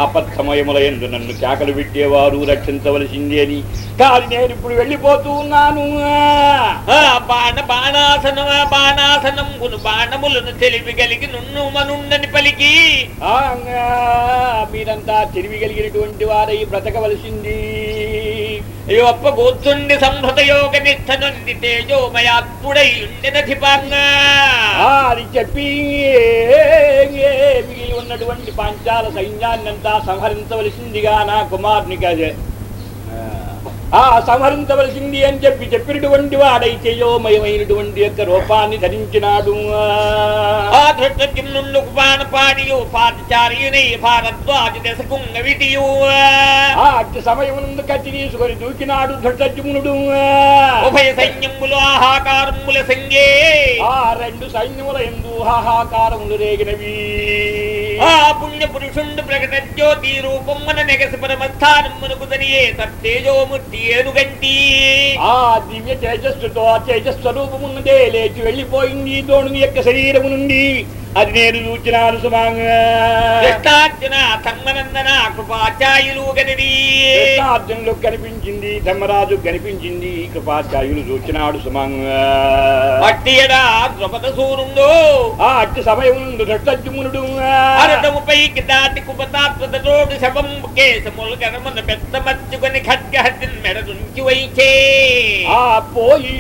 ఆపత్ సమయముల ఎందు నన్ను కేకలు పెట్టేవారు రక్షించవలసింది అని కానీ నేను ఇప్పుడు వెళ్ళిపోతూ ఉన్నాను. ఆ బాణ బాణాసనమ బాణాసనంబును బాణములను తెలివి కలిగి నున్ను మనుండని పలికి. మీరంతా తెలివి కలిగినటువంటి వారై బ్రతకవలసింది. ఒప్ప బోద్ధుండి సంహృత యోగ నిష్ట తేజోమయాత్ముడై ఉండెనధిపాంగా అది చెప్పి మిగిలి ఉన్నటువంటి పాంచాల సైన్యాన్నంతా సంహరించవలసిందిగా నా కుమారునికి అదే. ఆ సంహరించవలసింది అని చెప్పి చెప్పినటువంటి వాడైతే యోమయమైనటువంటి యొక్క రూపాన్ని ధరించినాడు. ఆ పాదచార్యుని భారద్వాజ ఆ అట్టి సమయమునందు కత్తి తీసుకొని దూకినాడు ధృష్టజ్ఞునుడు ఉభయ సైన్యములు ఆహాకారముల సంగే. ఆ రెండు సైన్యముల ఎందు హాహాకారములు రేగినవి. ఆ పుణ్య పురుషుండు ప్రకట జ్యోతి మన నెగసి పరమస్థానమునకు తనియే తేజోమూర్తి ఏనుగంటి. ఆ దివ్య తేజస్సుతో ఆ తేజస్వరూపమున్నదే లేచి వెళ్ళిపోయింది ద్రోణుని యొక్క శరీరము నుండి. అది నేను చూచినాను సుమాంగా కృష్ణార్జున ధర్మనందన కృపాచార్యులు కనిపించింది ధర్మరాజు కనిపించింది కృపాచార్యులు చూచినాడు సుమంగా అట్టియడా ద్రౌపద సూరుండు ఆ అట్టి సమయమునందు దట్టజ్జుమునుడు అరటముపైకి దాటి కుపతాత్మత రోడ్డు శవం కేశములు గనమున పెద్ద మచ్చుకొని ఖడ్గహద్దిన్ మెడ నుంచి వైచే ఆ పోయి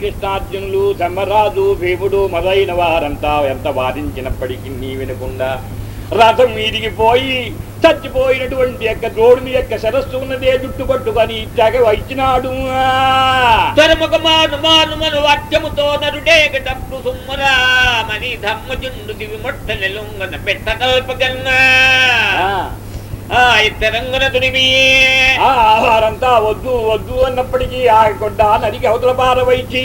కృష్ణార్జునులు ధర్మరాజు భీముడు మొదలైన వారంతా ఎంత వాదించినప్పటికీ నీ వినకుండా రథం మీదికి పోయి చచ్చిపోయినటువంటి యొక్క ద్రోణుని యొక్క శరస్సు ఉన్నదే జుట్టు పట్టుకొని తెగ వచ్చినాడు ధర్మక మాను మాను మను వాక్యముతో సుమ్మరామని ధర్మజుండు దివి మొట్ట నెలుంగన పెట్ట కల్పగన్నా ఆ ఆ వారంతా వద్దు వద్దు అన్నప్పటికీ ఆగకుండా నరికి అవతల పారవైచి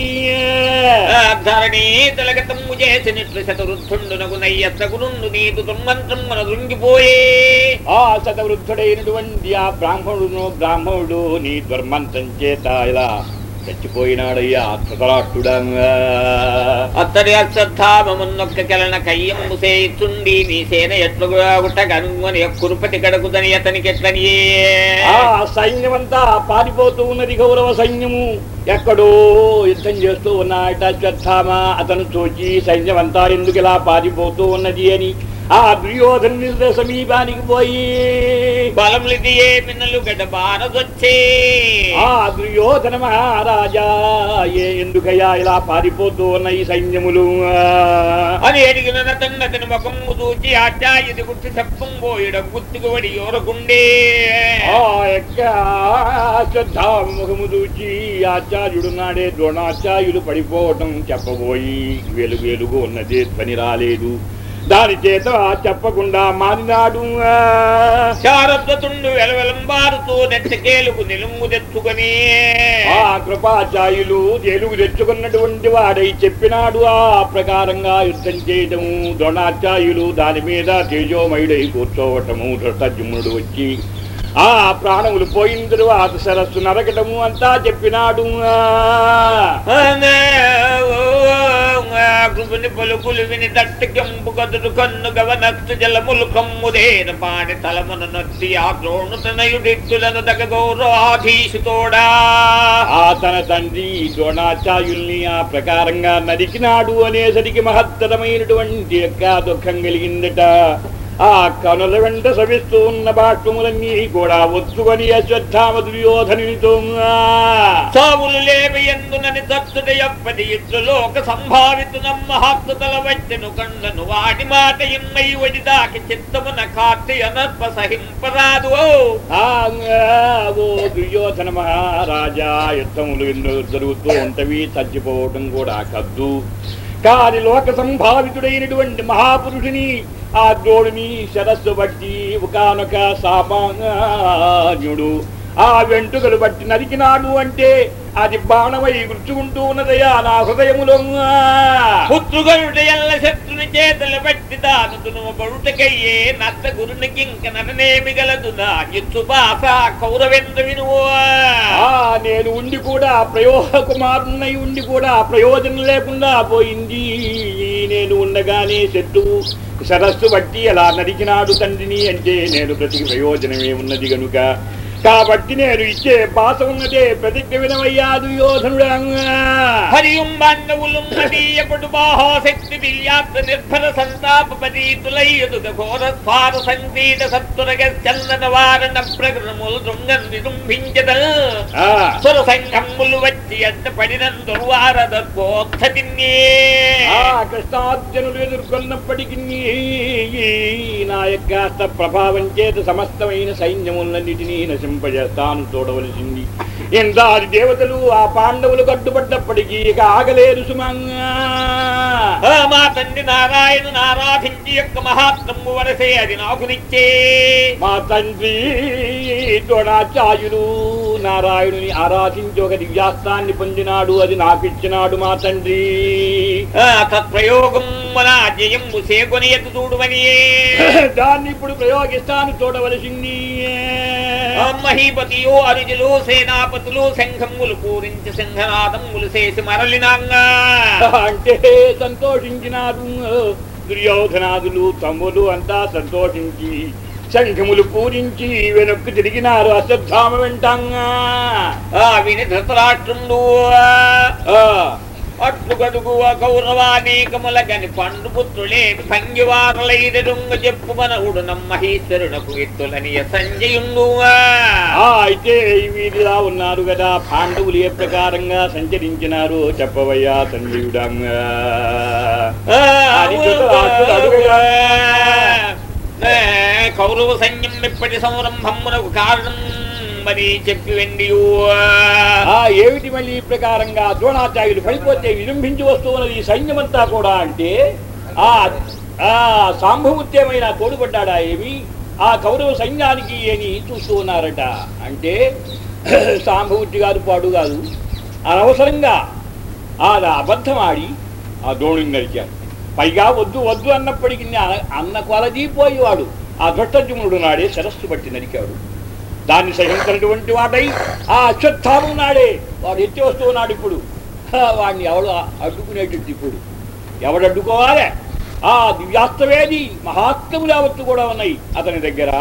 ధరణి తలగతమ్ము చేసినట్లు శతవృద్ధుండునకు నయ్యత్తగునుండు నీకు దుర్మంత్రం మన దృంగిపోయే. ఆ శతవృద్ధుడైనటువంటి ఆ బ్రాహ్మణుడును బ్రాహ్మణుడు నీ దుర్మంతం చేత ఇలా చచ్చిపోయినాడయ్యా ధృతరాష్ట్రుడంగా అత్తడి అశ్వత్థామమున్నొక్క కెలన కయ్యము సేయిచుండి నీ సేన ఎట్లు గుట్ట కనుగొని కురుపతి కడుకుదని అతనికి ఎట్లని ఆ సైన్యమంతా పారిపోతూ ఉన్నది గౌరవ సైన్యము. ఎక్కడో యుద్ధం చేస్తూ ఉన్నాయట అశ్వత్థామ. అతను చూచి సైన్యమంతా ఎందుకు ఇలా పారిపోతూ ఉన్నది అని ఆ దుర్యోధను సమీపానికి పోయి. బలం ఏ మిన్నలు గడ్డ బారదొచ్చే ఆ దుర్యోధన మహారాజా ఏ ఎందుకయ్యా ఇలా పారిపోతూ ఉన్న ఈ సైన్యములు? అని అడిగిన తన్నతని ముఖము చూచి ఆచార్యుడి గుర్తు చెప్పం పోయిడ గుర్తుకు వడి యోరకుండే ఆ యొక్క శ్రద్ధాముఖము చూచి ఆచార్యుడు నాడే ద్రోణాచార్యుడు పడిపోవటం చెప్పబోయి వెలుగు వెలుగు ఉన్నదే ధ్వని రాలేదు. దాని చేత చెప్పకుండా మారినాడు శారద్వతుండు వెలవెలంబారుతూ నెట్టకేలుకు నిలుము తెచ్చుకొని. ఆ కృపాచార్యులు తెలుగు తెచ్చుకున్నటువంటి వాడై చెప్పినాడు ఆ ప్రకారంగా యుద్ధం చేయటము. ద్రోణాచార్యులు దాని మీద తేజోమయుడై కూర్చోవటము. ధృతజుమ్నుడు వచ్చి ఆ ప్రాణములు పోయిన తరువాత సరస్సు నరకటము అంతా చెప్పినాడు. కృపుని పలుకులు విని దట్టు కెంపు కదురు కన్ను గవనత్తు జలములు కమ్ముదేన పాడి తలమున నొత్తి ఆ ద్రోణు తనయుడిత్తులను దగ గౌరవాధీశుతోడా. ఆ తన తండ్రి ద్రోణాచార్యుల్ని ఆ ప్రకారంగా నరికినాడు అనేసరికి మహత్తరమైనటువంటి యొక్క దుఃఖం కలిగిందట. ఆ కనుల వెంట సవిస్తూ ఉన్న బాష్పములన్నీ కూడా ఒత్తుకొని అశ్వత్థామ దుర్యోధనునితో సావులు లేవి ఎందునని తత్తుడ ఎప్పటి ఇట్లు లోక సంభావితున మహాత్తుతల వచ్చెను కండను వాటి మాట ఇమ్మై వడిదాకి చిత్తమున కార్తి అనర్ప సహింపరాదు. ఓ దుర్యోధన మహారాజా యుద్ధములు ఎన్నో జరుగుతూ ఉంటవి చచ్చిపోవటం కూడా కద్దు. కాని లోక సంభావితుడైనటువంటి మహాపురుషుని ఆ ద్రోణుని శరస్సు బట్టి ఒకనొక సామాన్యుడు. ఆ వెంట్రుకలు బట్టి నరికినాడు అంటే అది బాణమై గుర్చుకుంటూ ఉన్నదయా నా హృదయములో పుత్రుగరుడు ఎల్ల శత్రుని చేతులు పెట్టి తాను దునుమ బడుటకయ్యే నత్త గురునికి ఇంక నటనేమి గలదు నా ఎత్తు బాస కౌరవెందు వినువు. నేను ఉండి కూడా ప్రయోగ కుమారునై ఉండి కూడా ప్రయోజనం లేకుండా పోయింది. నేను ఉండగానే శత్రువు సరస్సు బట్టి అలా నరికినాడు తండ్రిని అంటే నేను ప్రతికి ప్రయోజనమే ఉన్నది గనుక. కాబట్టి నేను ఇచ్చే బాస ఉన్నదే ప్రతిజ్ఞ వినవయ్యా దుర్యోధనుడా హరియుం బాంధవులుం నదీయపడు బాహోశక్తి విల్యాప్త నిర్భర సంతాప పదీతులై ఎదుగ ఘోర స్వార సంగీత సత్వరగ చందన వారణ ప్రగృములు దృంగం విజృంభించదల్ ఆ, సుర సంఘములు వచ్చి ఎంత పడిన దుర్వార దర్భోత్సతిన్యే ఆ కృష్ణార్జునులు ఎదుర్కొన్నప్పటికీ నా యొక్క ప్రభావం చేత సమస్తమైన సైన్యములన్నిటినీ నశింపజేస్తాను చూడవలసింది. ఎందాది దేవతలు ఆ పాండవులు కట్టుబడ్డప్పటికీ ఇక ఆగలేరు సుమంగా. మా తండ్రి నారాయణుని ఆరాధించి యొక్క మహాత్మము వరసే అది నాకు నిచ్చే మా తండ్రి ద్రోణాచార్యులు నారాయణుని ఆరాధించి ఒక దివ్యాస్త్రాన్ని పొందినాడు అది నాకు ఇచ్చినాడు మా తండ్రి. తత్ప్రయోగం మన జయం సేకొని ఎత్తు చూడుమని దాన్ని ఇప్పుడు ప్రయోగిస్తాను చూడవలసింది. మహీపతియో అరుజులు సేనాపతులు శంఖములు పూరించి సింహనాదములు చేసి మరలినాంగా. అంటే సంతోషించినారు. దుర్యోధనాదులు తమ్ములు అంతా సంతోషించి శంఖములు పూరించి వెనక్కు తిరిగినారు అశ్వత్థామ వెంటంగా. ఆ విని ధృతరాష్ట్రుండు ఆ, అట్లు గడుగు కౌరవానేకముల గని పండు పుత్రులే భంగివారలైదరుంగ చెప్పు మనవుడు నమ్మహీశ్వరునకు ఎత్తులని ఆ, అయితే వీరిలా ఉన్నారు కదా పాండవులు ఏ ప్రకారంగా సంచరించినారో చెప్పవయ్యా ఏ, కౌరవ సైన్యం ఇప్పటి సంరంభమునకు కారణం మరి చెప్పి ఆ ఏమిటి మళ్ళీ ఈ ప్రకారంగా? ద్రోణాచార్యులు పడిపోతే విజృంభించి వస్తున్నది ఈ సైన్యమంతా కూడా అంటే ఆ ఆ తోడుపడ్డా ఏమి? ఆ కౌరవ సైన్యానికి అని చూస్తూ ఉన్నారట? అంటే (clears throat) సాంభవృత్తి కాదు పాడు కాదు అనవసరంగా ఆ అబద్ధం ఆడి ఆ ద్రోణుని నరికాడు పైగా వద్దు వద్దు అన్నప్పటికీ అన్న- అన్న కొలది ఆ దొట్టజుముడు నాడే శరస్సు బట్టి నరికాడు. దాన్ని సహించినటువంటి వాడై ఆ అశ్వత్థాము నాడే వాడు ఎత్తి వస్తూ ఉన్నాడు ఇప్పుడు వాడిని ఎవడు అడ్డుకునేటట్టు ఇప్పుడు? ఎవడు అడ్డుకోవాలి? ఆ దివ్యాస్తవేది మహాత్ములు యావత్తు కూడా ఉన్నాయి. అతని దగ్గర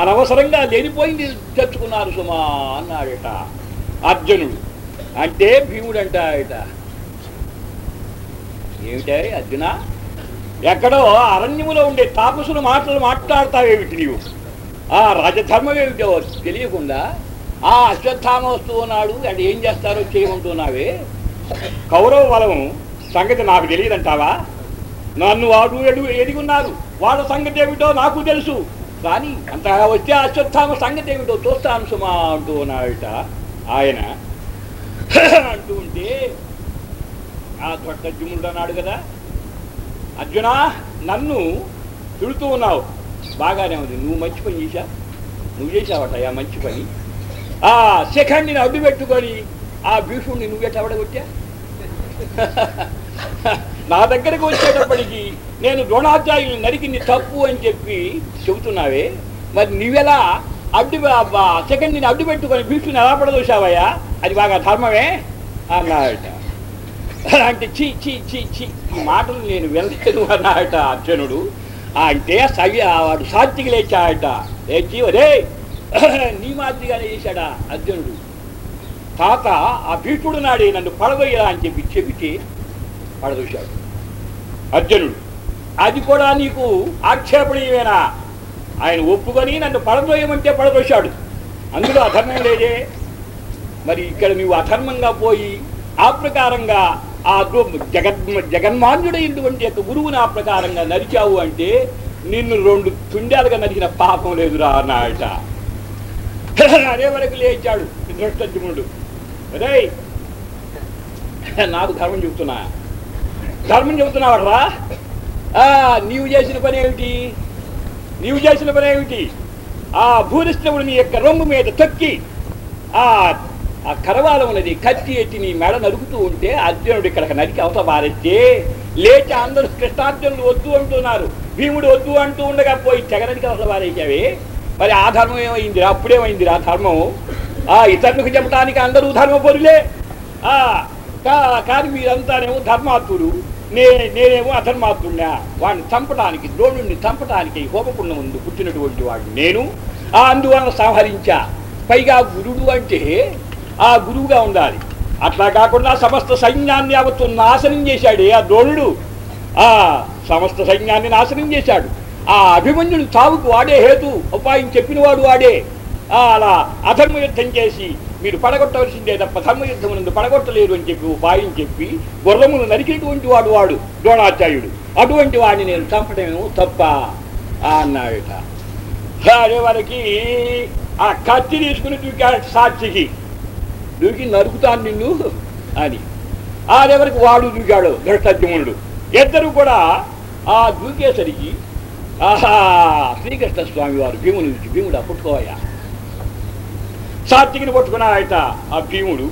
అనవసరంగా లేనిపోయింది తెచ్చుకున్నారు సుమా అన్నాడట అర్జునుడు. అంటే భీముడు అంటాడట ఏమిటే అర్జున? ఎక్కడో అరణ్యములో ఉండే తాపసులు మాటలు మాట్లాడతావేమిటి నీవు? ఆ రాజధర్మం ఏమిటో తెలియకుండా ఆ అశ్వత్థామ వస్తూ ఉన్నాడు అంటే ఏం చేస్తారో చేయమంటున్నావే? కౌరవ బలం సంగతి నాకు తెలియదంటావా? నన్ను వాడు ఎడు ఎదిగున్నారు. వాళ్ళ సంగతి ఏమిటో నాకు తెలుసు. కానీ అంతగా వచ్చే అశ్వత్థామ సంగతి ఏమిటో చూస్తాను సుమా అంటూ ఉన్నాడట ఆయన (laughs) అంటూ ఉంటే ఆ దొట్టజుముడు అన్నాడు కదా? అర్జున నన్ను తిడుతూ ఉన్నావు. బాగానే ఉంది. నువ్వు మంచి పని చేశా? నువ్వు చేసావట ఆ మంచి పని. ఆ శిఖండిని అడ్డు పెట్టుకొని ఆ భీషుణ్ణి నువ్వెట అవడగొట్టా (laughs) నా దగ్గరకు వచ్చేటప్పటికి నేను ద్రోణాచార్యులు నరికింది తప్పు అని చెప్పి చెబుతున్నావే. మరి నువ్వెలా అడ్డు సెకండ్ని అడ్డు పెట్టుకొని భీష్ముని ఎలా పడదోసావయ్యా అది బాగా ధర్మమే అన్నాడట. అంటే చీ చీ చీ చీ ఈ మాటలు నేను వెళ్ళలేను అన్నాడట అర్జునుడు. అంటే సవి ఆ వాడు సాత్తికి లేచాడట. లేచి ఒరే (clears throat) నీ మాదిరిగానే చేశాడా అర్జునుడు. తాత ఆ భీతుడు నాడే నన్ను పడదొయ్యరా అని చెప్పి చెబితే పడదూశాడు. అర్జునుడు అది కూడా నీకు ఆక్షేపణీయమేనా? ఆయన ఒప్పుకొని నన్ను పడదోయమంటే పడదోశాడు అందులో అధర్మం లేదే. మరి ఇక్కడ నువ్వు అధర్మంగా పోయి ఆ ప్రకారంగా ఆ దో- జగన్ జగన్మాన్యుడైనటువంటి యొక్క గురువుని ఆ ప్రకారంగా నరిచావు అంటే నిన్ను రెండు తుండాలుగా నడిచిన పాపం లేదురా అన్నాడట అదే వరకు లేచాడు. దృష్టజ్ఞుడు రే నాకు ధర్మం చెబుతున్నా. ధర్మం చెబుతున్నావరా నీవు చేసిన పని ఏమిటి? నీవు చేసిన పని ఏమిటి? ఆ భూరిష్టవుడు నీ యొక్క రొమ్ము మీద తొక్కి ఆ ఆ కరవాల ఉన్నది కత్తి ఎట్టి నీ మెడ నరుకుతూ ఉంటే అర్జునుడు ఇక్కడికి నరికి అవత పారెత్తే లేచి అందరూ కృష్ణార్జునుడు వద్దు అంటున్నారు. భీముడు వద్దు అంటూ ఉండగా పోయి తెగనరికి అవత పారేసావే మరి ఆ ధర్మం ఏమైందిరా? అప్పుడేమైందిరా ధర్మం? ఆ ఇతరులకు చెప్పడానికి అందరూ ధర్మపరులే. ఆ కా- కానీ మీరంతానేమో ధర్మాత్ముడు నే నేనేమో అధర్మాత్ముడినా. వాడిని చంపడానికి ద్రోణుడిని చంపడానికి హోమపుణ్యం ఉంది పుట్టినటువంటి వాడు నేను. ఆ అందువలన సంహరించా. పైగా గురుడు అంటే ఆ గురువుగా ఉండాలి. అట్లా కాకుండా సమస్త సైన్యాన్ని యావత్తు నాశనం చేశాడే ఆ ద్రోణుడు ఆ సమస్త సైన్యాన్ని నాశనం చేశాడు. ఆ అభిమన్యుడు చావుకు వాడే హేతు ఉపాయం చెప్పినవాడు వాడే ఆ, అలా అధర్మ యుద్ధం చేసి మీరు పడగొట్టవలసిందే తప్ప ధర్మ నుండి పడగొట్టలేరు అని చెప్పి ఉపాయం చెప్పి గుర్రమును నరికినటువంటి వాడు వాడు ద్రోణాచార్యుడు. అటువంటి వాడిని నేను చంపడమేమో తప్ప అన్నాడట. అదే వారికి ఆ కత్తి తీసుకుని చూపాడు సాక్షికి. దూకి నరుకుతాను నిన్ను అని. అదే వాడు దూకాడు? ధృష్టజ్ఞమునుడు ఇద్దరు కూడా ఆ దూకేసరికి ఆహా శ్రీకృష్ణ స్వామి వారు భీముని నుంచి భీముడు పట్టుకోవయ్యా. సాత్వికిని పట్టుకున్నాడట ఆ భీముడు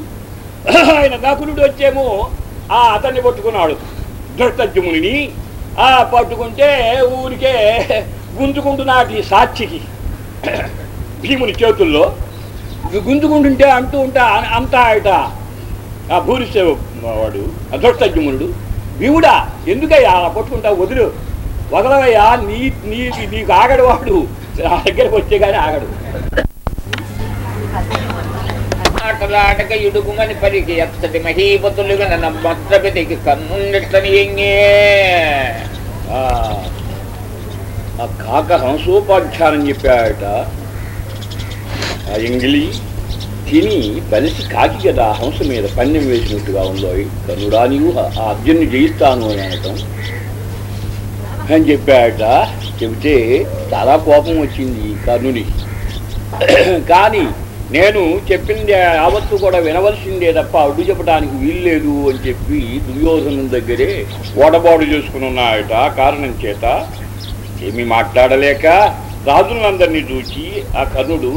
ఆయన నకులుడు వచ్చేమో. ఆ అతన్ని పట్టుకున్నాడు. ధృష్టజ్ఞముని ఆ పట్టుకుంటే ఊరికే గుంజుకుంటున్నాటి సాక్షికి భీముని చేతుల్లో గుంజుకుంటుంటే అంటూ ఉంటా అంతా ఆయట. ఆ భూరిసే వాడు అధృష్టజ్ఞమునుడు భీముడా ఎందుకయ్యా అలా పట్టుకుంటా వదిలు. వదలవయ్యా నీ నీ నీకు ఆగడు వాడు. నా దగ్గరకు వచ్చే కానీ ఆగడు. ఆటలాటక ఇడుగుమని పలికి ఎత్తటి మహీపతులుగా నన్న మొత్రపెతికి కన్నుండెట్లని ఎంగే. ఆ కాక హంసోపాఖ్యానం చెప్పాడట ఆ ఎంగిలి తిని బలిసి కాకి కదా హంస మీద పన్నెం వేసినట్టుగా ఉందో కనుడా నీవు ఆ అర్జున్ని జయిస్తాను అని అనటం. అని చెప్పాడట. చెబితే చాలా కోపం వచ్చింది కర్ణుని. కానీ నేను చెప్పింది యావత్తు కూడా వినవలసిందే తప్ప అడ్డు చెప్పడానికి వీల్లేదు అని చెప్పి దుర్యోధనం దగ్గరే ఓడబాడు చేసుకుని ఉన్నాయట కారణం చేత. ఏమీ మాట్లాడలేక రాజులందరినీ చూచి ఆ కర్ణుడు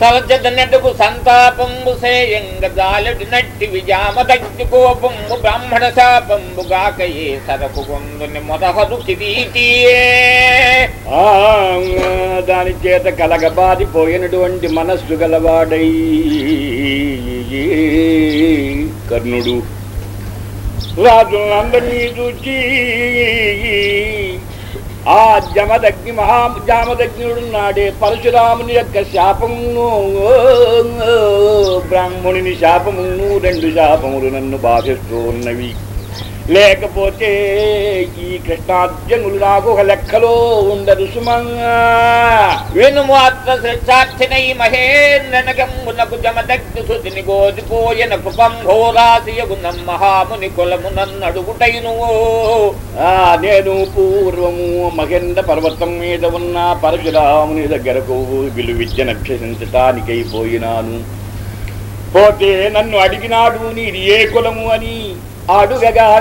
తలచదనటుకు సంతాపంబు సేయంగ జాలడి నట్టి విజామ తగ్గి కోపంబు బ్రాహ్మణ శాపంబు గాకయే సరకు కొందుని మొదహదు కిరీటియే దాని చేత కలగబాదిపోయినటువంటి మనస్సు గలవాడై కర్ణుడు. రాజులందరినీ చూచి ఆ జమదగ్ని మహా జామదగ్నుడు నాడే పరశురాముని యొక్క శాపమును బ్రాహ్మణుని శాపమును రెండు శాపములు నన్ను బాధిస్తూ ఉన్నవి. లేకపోతే ఈ కృష్ణార్జునులు నాకు ఒక లెక్కలో ఉండరు సుమంగా. విను మాత్ర శిక్షార్థినై మహేంద్రనగమ్మునకు జమదగ్ని సుతిని గోదిపోయన కృపంభోరాశియగున మహాముని కులమునన్నడుగుటైను ఆ నేను పూర్వము మహేంద్ర పర్వతం మీద ఉన్న పరశురాముని దగ్గరకు విలు విద్యను అభ్యసించటానికై పోయినాను. పోతే నన్ను అడిగినాడు నీది ఏ కులము అని అడుగగా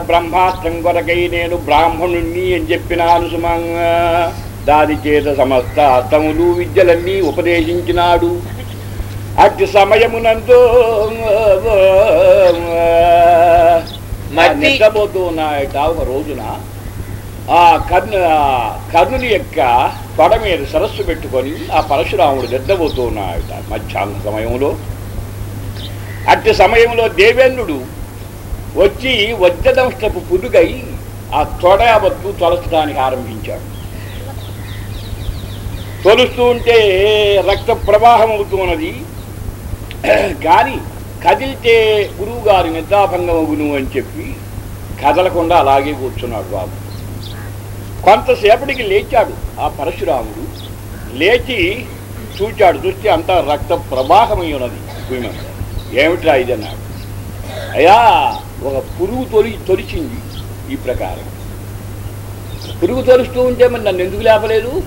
బ్రహ్మాస్త్రం కొరకై నేను బ్రాహ్మణుణ్ణి అని చెప్పినాను సుమంగా దాని చేత సమస్త అర్థములు విద్యలన్నీ ఉపదేశించినాడు. అట్టి సమయమునందు మతి- నిద్రపోతూ ఉన్నాయట ఒక రోజున. ఆ కర్ణు ఆ కర్ణుని యొక్క తొడ మీద సరస్సు పెట్టుకొని ఆ పరశురాముడు నిద్రపోతూ ఉన్నాయట మధ్యాహ్న సమయంలో అట్టి సమయంలో దేవేంద్రుడు వచ్చి వజ్రదంశపు పుదుగై ఆ తొడ తొలచడానికి ఆరంభించాడు. తొలుస్తూ ఉంటే రక్త ప్రవాహం అవుతున్నది కానీ కదిలితే గురువు గారి నిద్రాభంగం అగును అని చెప్పి కదలకుండా అలాగే కూర్చున్నాడు బాబు. కొంతసేపటికి లేచాడు ఆ పరశురాముడు. లేచి చూచాడు చూస్తే అంతా రక్త ప్రవాహమై ఉన్నది. భూమి ఏమిట్రా ఇది అన్నాడు. అయ్యా ఒక పురుగు తొలి తొలిచింది ఈ ప్రకారం. పురుగు తొలుస్తూ ఉంటే మరి నన్ను ఎందుకు లేపలేదు?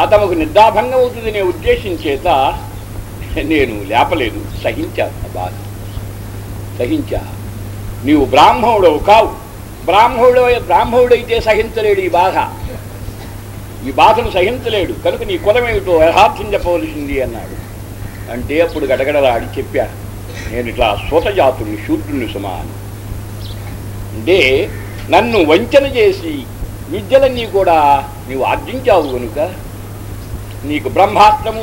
ఆ తమకు నిద్రాభంగం అవుతుంది అనే ఉద్దేశం చేత నేను లేపలేదు. సహించా ఆ బాధ సహించా. నీవు బ్రాహ్మణుడవు కావు. బ్రాహ్మణుడు బ్రాహ్మణుడైతే సహించలేడు ఈ బాధ. ఈ బాధను సహించలేడు. కనుక నీ కులమేమిటో యథార్థం చెప్పవలసింది అన్నాడు. అంటే అప్పుడు గడగడలాడి చెప్పాను నేను ఇట్లా సూతజాతుడిని శూద్రుని సుమా అని అంటే నన్ను వంచన చేసి విద్యలన్నీ కూడా నీవు ఆర్జించావు కనుక నీకు బ్రహ్మాస్త్రము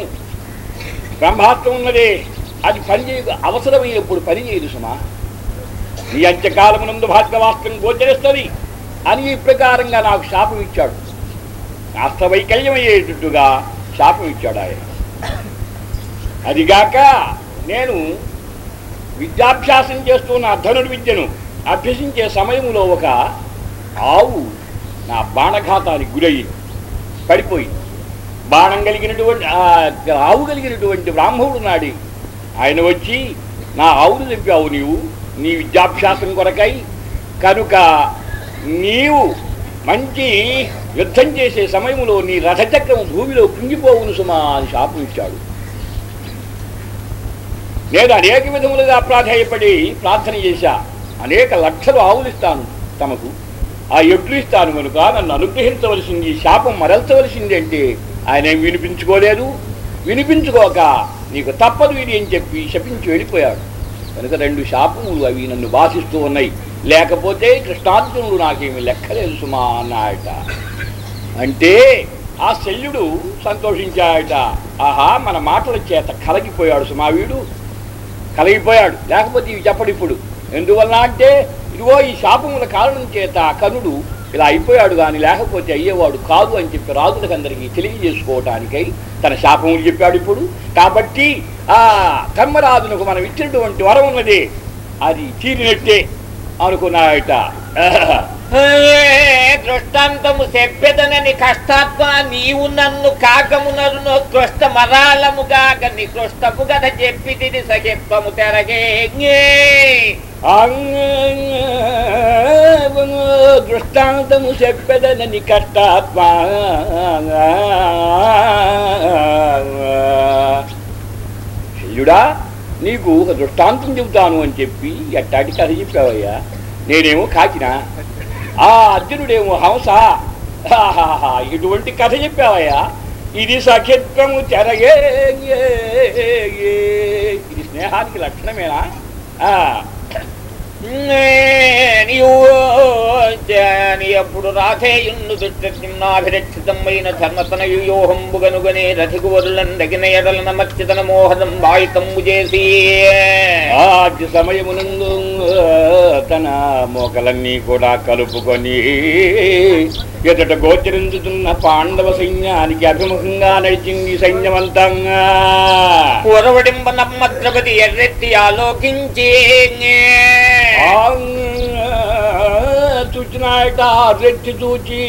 బ్రహ్మాస్త్రం ఉన్నదే. అది పని అవసరమయ్యేప్పుడు పనిచేయదు సుమా. నీ అంత్యకాలమునందు భాగ్యవాస్త్రం గోచరిస్తుంది అని ఈ ప్రకారంగా నాకు శాపం ఇచ్చాడు. కాస్త వైకల్యం అయ్యేటట్టుగా శాపం ఇచ్చాడు ఆయన. అదిగాక నేను విద్యాభ్యాసం చేస్తున్న ధనుడి విద్యను అభ్యసించే సమయంలో ఒక ఆవు నా బాణఘాతానికి గురయ్యింది పడిపోయింది. బాణం కలిగినటువంటి ఆవు కలిగినటువంటి బ్రాహ్మణుడు నాడి. ఆయన వచ్చి నా ఆవును తెంపావు నీవు నీ విద్యాభ్యాసం కొరకై కనుక నీవు మంచి యుద్ధం చేసే సమయంలో నీ రథచక్రం భూమిలో కుంగిపోవును సుమా అని శాపం ఇచ్చాడు. నేను అనేక విధములుగా ప్రాధాయపడి ప్రార్థన చేశా. అనేక లక్షలు ఆవులిస్తాను తమకు. ఆ ఎట్లు ఇస్తాను కనుక నన్ను అనుగ్రహించవలసింది శాపం మరల్చవలసింది అంటే ఆయన ఏం వినిపించుకోలేదు. వినిపించుకోక నీకు తప్పదు ఇది అని చెప్పి శపించి వెళ్ళిపోయాడు. కనుక రెండు శాపములు అవి నన్ను బాధిస్తూ ఉన్నాయి. లేకపోతే కృష్ణార్జునుడు నాకేమి లెక్కలేదు సుమా అన్నాయట అంటే ఆ శల్యుడు సంతోషించాయట ఆహా మన మాటల చేత కలగిపోయాడు సుమా వీడు. కలిగిపోయాడు. లేకపోతే ఇవి చెప్పడు ఇప్పుడు. ఎందువల్ల అంటే ఇదిగో ఈ శాపముల కారణం చేత కనుడు ఇలా అయిపోయాడు కానీ లేకపోతే అయ్యేవాడు కాదు అని చెప్పి రాజులకు అందరికీ తెలియజేసుకోవటానికై తన శాపములు చెప్పాడు ఇప్పుడు. కాబట్టి ఆ కర్మరాజునకు మనం ఇచ్చినటువంటి వరం ఉన్నది అది తీరినట్టే అనుకున్నాయట. (laughs) దృష్టాంతము చెప్పెదనని కష్టాత్మ నీవు నన్ను కాకమునరును కృష్ణ కాక నీ కృష్ణపు కథ చెప్పిది సహిత్వము తెరగే దృష్టాంతము చెప్పెదనని కష్టాత్మ? శల్యుడా నీకు ఒక దృష్టాంతం చెబుతాను అని చెప్పి ఎట్టాటి కథ చెప్పావయ్యా? నేనేమో కాకినా. ఆ అర్జునుడేమో హంస. ఇటువంటి కథ చెప్పావయ్యా. ఇది సఖిత్వము చెరగే ఇది స్నేహానికి లక్షణమేనా? ఆ, నీవు ఎప్పుడు రాధేయున్ను దుష్టనాభిరక్షితమైన ధర్మతనయోహంబుగనుగనే రథికు వరులందగిన ఎడల నమర్చితన మోహదం బాయితంబు చేసి ఆద్య సమయమునందు తన మోకలన్నీ కూడా కలుపుకొని ఎదుట గోచరించుతున్న పాండవ సైన్యానికి అభిముఖంగా నడిచింది సైన్యమంతంగా. ఉరవడింబ నమ్మద్రపతి ఎర్రెత్తి ఆలోకించి చూచినాయట రెట్టి చూచి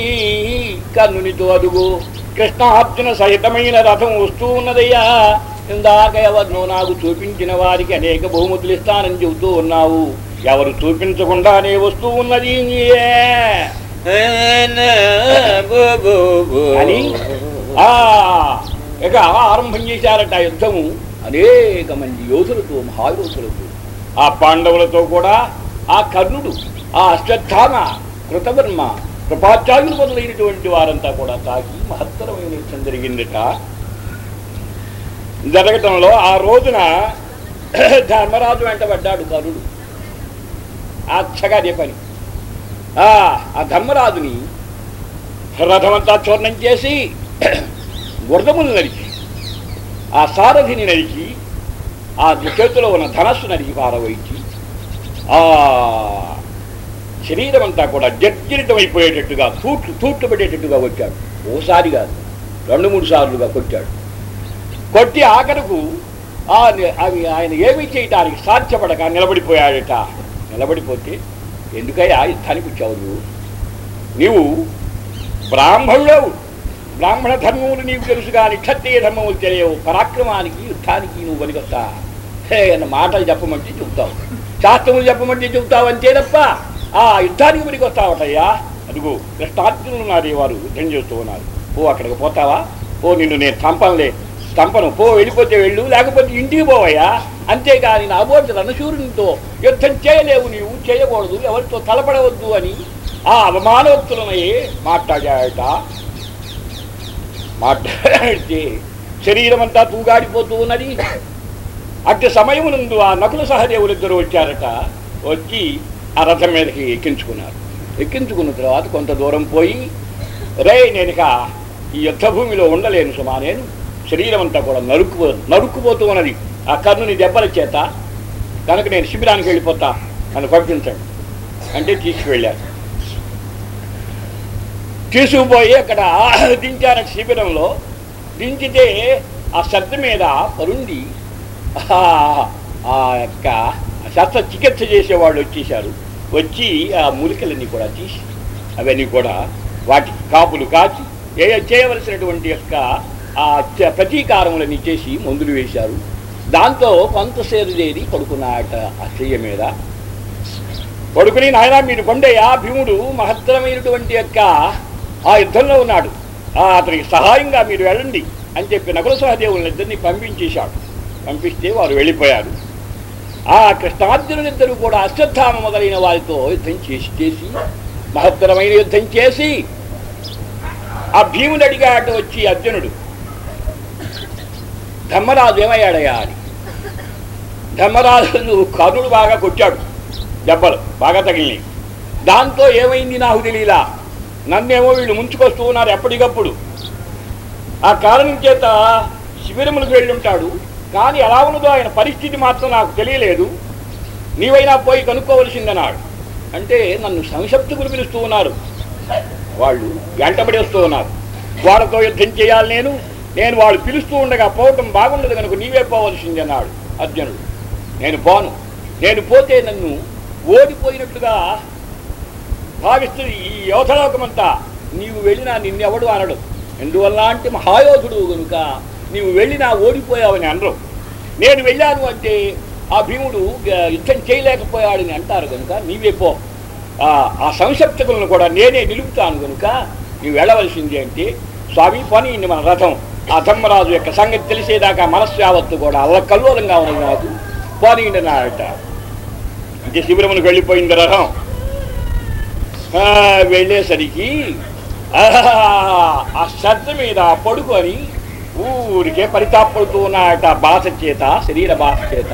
కన్నునితో అదుగు. కృష్ణార్జున సహితమైన రథం వస్తూ ఉన్నదయ్యా. ఇందాక ఎవరినో నాకు చూపించిన వారికి అనేక బహుమతులు ఇస్తానని చెబుతూ ఉన్నావు. ఎవరు చూపించకుండానే వస్తూ ఉన్నది అని ఇక ఆరంభం చేశారట యుద్ధము. అనేక మంది యోధులతో మహాయోధులతో. ఆ పాండవులతో కూడా ఆ కర్ణుడు ఆ అశ్వత్థామ కృతవర్మ కృపాచార్యులు మొదలైనటువంటి వారంతా కూడా తాగి మహత్తరమైన యుద్ధం జరిగిందట. జరగటంలో ఆ రోజున (clears throat) ధర్మరాజు వెంటబడ్డాడు కరుడు అచ్చగా అదే పని. ఆ ఆ ధర్మరాజుని రథమంతా చూర్ణం చేసి (clears throat) గుర్రములు నరికి ఆ సారథిని నరికి ఆ చేతిలో ఉన్న ధనస్సు నరికి పారవయించి ఆ శరీరం అంతా కూడా జర్జరితమైపోయేటట్టుగా తూట్లు తూట్లు పెట్టేటట్టుగా కొట్టాడు. ఓసారి కాదు రెండు మూడు సార్లుగా కొట్టాడు. కొట్టి ఆఖరకు అవి ఆయన ఏమీ చేయటానికి సాధ్యపడక నిలబడిపోయాడట. నిలబడిపోతే ఎందుకయ్యా యుద్ధానికి వచ్చావు నీవు బ్రాహ్మణుడవు. బ్రాహ్మణ ధర్మములు నీకు తెలుసు కానీ క్షత్రియ ధర్మములు తెలియవు. పరాక్రమానికి యుద్ధానికి నువ్వు పనికొస్తా హే అన్న మాటలు చెప్పమంటే చెబుతావు. శాస్త్రములు చెప్పమంటే చెబుతావు అంతే తప్ప ఆ యుద్ధానికి పనికొస్తావటయ్యా అదిగో కృష్ణార్జునులు ఉన్నారు వారు యుద్ధం చేస్తూ ఉన్నారు. ఓ అక్కడికి పోతావా? ఓ నిన్ను నేను చంపనులే. చంపను. పో వెళ్ళిపోతే వెళ్ళు లేకపోతే ఇంటికి పోవయ్యా. అంతేగాని నా అబోర్డు రణశూరునితో యుద్ధం చేయలేవు నీవు చేయకూడదు ఎవరితో తలపడవద్దు అని ఆ అవమానవత్తులనయే మాట్లాడాడట. మాట్లాడితే శరీరం అంతా తూగాడిపోతూ ఉన్నది. అట్టి సమయమునందు ఆ నకుల సహదేవులిద్దరూ వచ్చారట వచ్చి ఆ రథం మీదకి ఎక్కించుకున్నారు. ఎక్కించుకున్న తర్వాత కొంత దూరం పోయి రే నేనిక ఈ యుద్ధ భూమిలో ఉండలేను సుమా నేను శరీరం అంతా కూడా నరుక్కుపో నరుక్కుపోతూ ఉన్నది. ఆ కర్ణుని దెబ్బల చేత కనుక నేను శిబిరానికి వెళ్ళిపోతా నన్ను పంపించండి. అంటే తీసుకువెళ్ళారు. తీసుకుపోయి అక్కడ దించారట శిబిరంలో. దించితే ఆ శ్రద్ధ మీద పరుండి ఆ ఆ యొక్క శస్త్రచికిత్స చేసేవాళ్ళు వచ్చేసారు వచ్చి ఆ మూలికలన్నీ కూడా తీసి అవన్నీ కూడా వాటికి కాపులు కాచి ఏ చేయవలసినటువంటి యొక్క ఆ ప్రతీకారములని చేసి మందులు వేశారు. దాంతో కొంతసేపు చేరి పడుకున్నాట ఆ చెయ్య మీద. పడుకుని నాయన మీరు కొండయ్య భీముడు మహత్తరమైనటువంటి యొక్క ఆ యుద్ధంలో ఉన్నాడు. అతనికి సహాయంగా మీరు వెళ్ళండి అని చెప్పి నకుల సహదేవులను ఇద్దరిని పంపించేశాడు. పంపిస్తే వారు వెళ్ళిపోయారు. ఆ కృష్ణార్జునులిద్దరూ కూడా అశ్వత్థామ మొదలైన వారితో యుద్ధం చేసి చేసి మహత్తరమైన యుద్ధం చేసి ఆ భీముడు అడిగాట వచ్చి అర్జునుడు ధర్మరాజు ఏమయ్యాడయ్యా? అని. ధర్మరాజును కర్ణుడు బాగా కొట్టాడు దెబ్బలు బాగా తగిలినాయి. దాంతో ఏమైంది నాకు తెలియలా నన్నేమో వీళ్ళు ముంచుకొస్తూ ఉన్నారు ఎప్పటికప్పుడు. ఆ కారణం చేత శిబిరములకు వెళ్ళి ఉంటాడు కానీ ఎలా ఉన్నదో ఆయన పరిస్థితి మాత్రం నాకు తెలియలేదు. నీవైనా పోయి కనుక్కోవలసిందన్నాడు. అంటే నన్ను సంశప్తుకులు పిలుస్తూ ఉన్నారు. వాళ్ళు వెంటబడి వస్తూ ఉన్నారు. వాళ్ళతో యుద్ధం చేయాలి నేను. నేను వాళ్ళు పిలుస్తూ ఉండగా పోవటం బాగుండదు కనుక నీవే పోవలసింది అన్నాడు అర్జునుడు. నేను పోను. నేను పోతే నన్ను ఓడిపోయినట్లుగా భావిస్తూ ఈ యోధలోకమంతా నీవు వెళ్ళినా నిన్నెవడు అనడు. ఎందువల్ల అంటే మహాయోధుడు కనుక నీవు వెళ్ళినా ఓడిపోయావని అనరు. నేను వెళ్ళాను అంటే ఆ భీముడు గ- యుద్ధం చేయలేకపోయాడని అంటారు కనుక నీవే పో. ఆ- ఆ సంశప్తకులను కూడా నేనే నిలుపుతాను కనుక నీవు వెళ్ళవలసింది అంటే స్వామి పని మన రథం. ఆ ధర్మరాజు యొక్క సంగతి తెలిసేదాకా మనస్సు యావత్తు కూడా అల్లకల్లోలంగా ఉన్నది నాకు. పోనీయండి అన్నాడట అంటే శిబిరమునికి వెళ్ళిపోయింది రథం. ఆ, వెళ్ళేసరికి ఆహా, ఆ శ్రద్ధ మీద పడుకొని ఊరికే పరితాపడుతూ ఉన్నాయట బాధ చేత శరీర బాధ చేత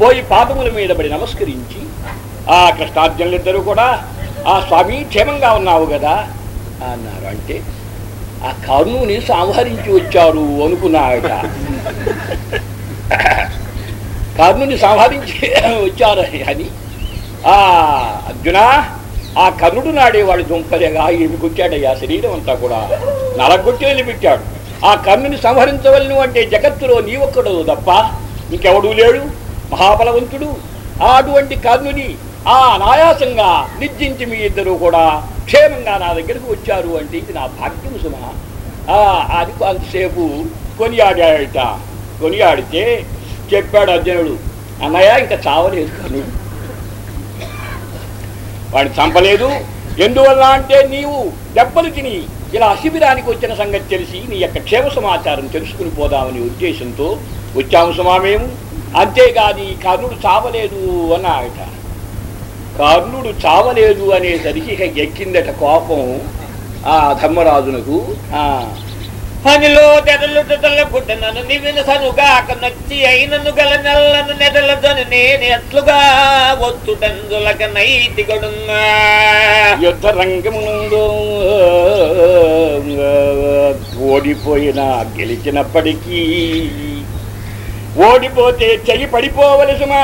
పోయి పాదముల మీద పడి నమస్కరించి ఆ కృష్ణార్జునులిద్దరూ కూడా ఆ స్వామి క్షేమంగా ఉన్నావు కదా అన్నారు. అంటే ఆ కర్ణుని సంహరించి వచ్చారు అనుకున్నాయట. కర్ణుని సంహరించి వచ్చారు అని. ఆ అర్జున ఆ కర్ణుడు నాడేవాడు దుంపలేగా ఏమికొచ్చాడయ్యా శరీరం అంతా కూడా. నలగొట్టి వెళ్ళిపెట్టాడు ఆ కర్ణుని సంహరించవలను అంటే జగత్తులో నీ ఒక్కడు తప్ప ఇంకెవడూ లేడు. మహాబలవంతుడు. అటువంటి కర్ణుని ఆ అనాయాసంగా నిర్జించి మీ ఇద్దరు కూడా క్షేమంగా నా దగ్గరకు వచ్చారు అంటే ఇది నా భాగ్యం సుమ. ఆ, అది కొంతసేపు కొనియాడాడట కొనియాడితే చెప్పాడు అర్జునుడు అన్నయ్య ఇంకా చావలేదు కర్ణుడు. వాడిని చంపలేదు. ఎందువల్ల అంటే నీవు దెబ్బలు తిని ఇలా శిబిరానికి వచ్చిన సంగతి తెలిసి నీ యొక్క క్షేమ సమాచారం తెలుసుకుని పోదామని ఉద్దేశంతో వచ్చాము సుమా మేము అంతేగాని కర్ణుడు చావలేదు అన్నాడట. కర్ణుడు చావలేదు అనేసరికి ఇక ఎక్కిందట కోపం ఆ ధర్మరాజునకు. పనిలో తెరలు తెదలగుడ్డ నన్ను నివిన సనుగాక నచ్చి అయినను గల నెల్లను నెదలదను నేను ఎట్లుగా ఒత్తుటందులక నైతి యుద్ధ రంగముందు ఓడిపోయినా గెలిచినప్పటికీ ఓడిపోతే చెయ్యి పడిపోవలసిన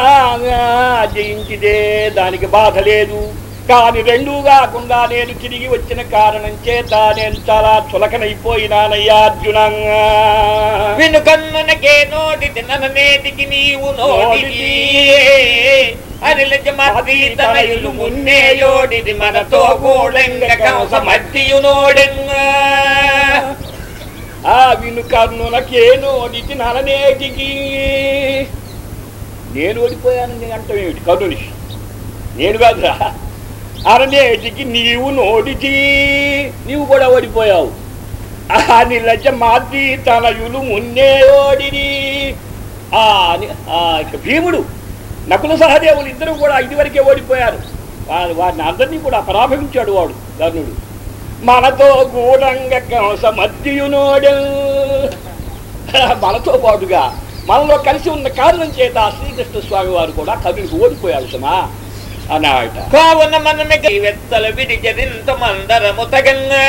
జయించితే దానికి బాధ లేదు. కానీ రెండూ కాకుండా నేను తిరిగి వచ్చిన కారణం చేత నేను చాలా చులకనైపోయినానయ్యా అర్జునంగా విను కన్నునకే నోటి నేటికి నీవు నోటికి అనిలజమీతనయులు మున్నేయోడిది మనతో కూడంగ కంసమద్దియునోడెంగ ఆ విను కర్ణులకేనో నితి నలనేటికి నేను ఓడిపోయాను నేను అంటావేమిటి కర్ణుని? నేను కాదురా. అరనేటికి నీవు నోడిచి నీవు కూడా ఓడిపోయావు. ఆ నిలజ మాది తనయులు మున్నే ఓడిని. భీముడు నకుల సహదేవులు ఇద్దరు కూడా ఇదివరకే ఓడిపోయారు. వారి వారిని అందరినీ కూడా పరాభవించాడు వాడు కర్ణుడు మనతో గూఢంగ కంసమద్యునోడు మనతో పాటుగా మనలో కలిసి ఉన్న కారణం చేత శ్రీకృష్ణ స్వామి వారు కూడా కర్ణుడికి ఓడిపోయాడు సుమా. అన్నాడట కావున మనమిక వెత్తల విడిజరింత మందరము తగంగా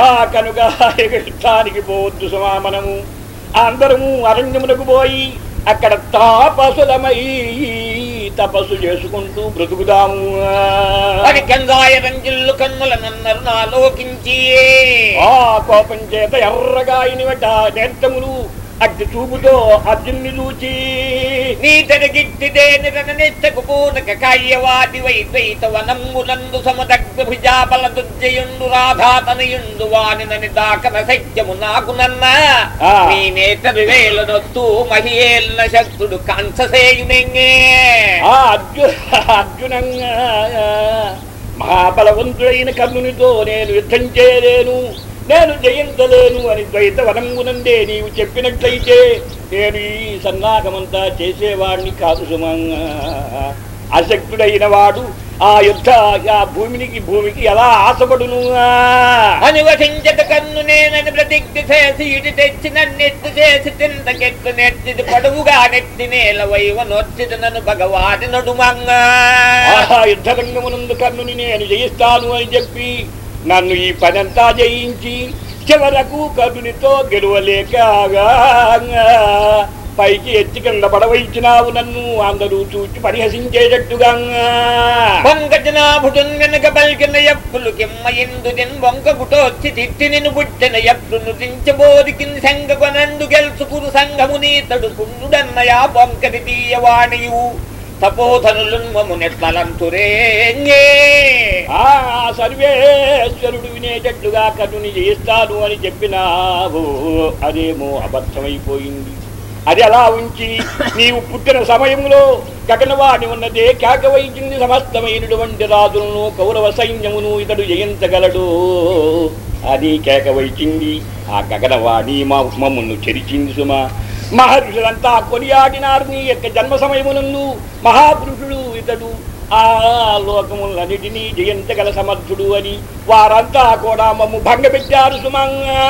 ఆ కనుక యుద్ధానికి పోవద్దు సుమా మనము అందరము అరణ్యమునకు పోయి అక్కడ తాపసులమై తపస్సు చేసుకుంటూ బ్రతుకుదాము. అది గంగాయ రంజిల్లు కన్నుల నన్నరు నాలోకించి ఆ కోపం చేత ఎర్రగా ఇనివట నేత్రములు అట్టి చూపుతో అర్జున్ని చూచి నీ తరగిట్టిదే నిరన నెత్తకు పూనక కాయ్యవాది వైద్వైత వనమ్ములందు సమదగ్ధ భుజాబల దుర్జయుండు రాధాతనయుండు వానినని దాకన సత్యము నాకు నన్న. ఆ. నీ నేతరు వేలనొత్తు మహిళ శక్తుడు కంససేయునెంగే ఆ అర్జు అర్జునంగా మహాబలవంతుడైన కర్ణునితో నేను యుద్ధం చేయలేను. నేను జయించలేను అని ద్వైత వనంగునందే నీవు చెప్పినట్లయితే నేను ఈ సన్నాహమంతా చేసేవాడిని కాదు సుమంగా. అశక్తుడైన వాడు ఆ యుద్ధ ఆ భూమినికి భూమికి ఎలా ఆశపడును? అనువసించట కన్ను నేనని ప్రతిజ్ఞ చేసి ఇటు తెచ్చి నన్నెత్తు చేసి తింతకెత్తు నెత్తిది పొడవుగా నెత్తి నేల వైవ నొచ్చిది నన్ను భగవాని నడుమంగా. ఆ యుద్ధరంగమునందు కర్ణుని నేను జయిస్తాను అని చెప్పి నన్ను ఈ పనంతా జయించి చివరకు కదునితో గెలవలేక పైకి ఎత్తి కింద పడవయించినావు నన్ను అందరూ చూచి పరిహసించేటట్టుగా. పంకజనాభుడున్ పలికిన ఎప్పులు కిమ్మ ఇందుదిన్ వంక తిట్టి నిన్ను పుట్టిన ఎప్పును దించబోదికిన్ సంగ కొనందు గెలుచుకురు సంఘము నీతడు పుణ్యుడన్నయా బొంకటి తీయవాణియు. తపోధనులు ఆ సర్వేశ్వరుడు వినేటట్లుగా కటుని జయిస్తాను అని చెప్పినావు. అదేమో అబద్ధమైపోయింది. అది అలా ఉంచి నీవు పుట్టిన సమయంలో గగనవాణి ఉన్నదే కేకవైచింది సమస్తమైనటువంటి రాజులను కౌరవ సైన్యమును ఇతడు జయించగలడు. అది కేకవైచింది ఆ గగనవాణి మా మమ్మల్ని చెరిచింది సుమా. మహర్షులంతా కొనియాడినారు. నీ యొక్క జన్మ సమయమునందు మహాపురుషుడు ఇతడు ఆ లోకములన్నిటినీ జయించగల సమర్థుడు అని వారంతా కూడా మమ్ము భంగపెట్టారు సుమంగా.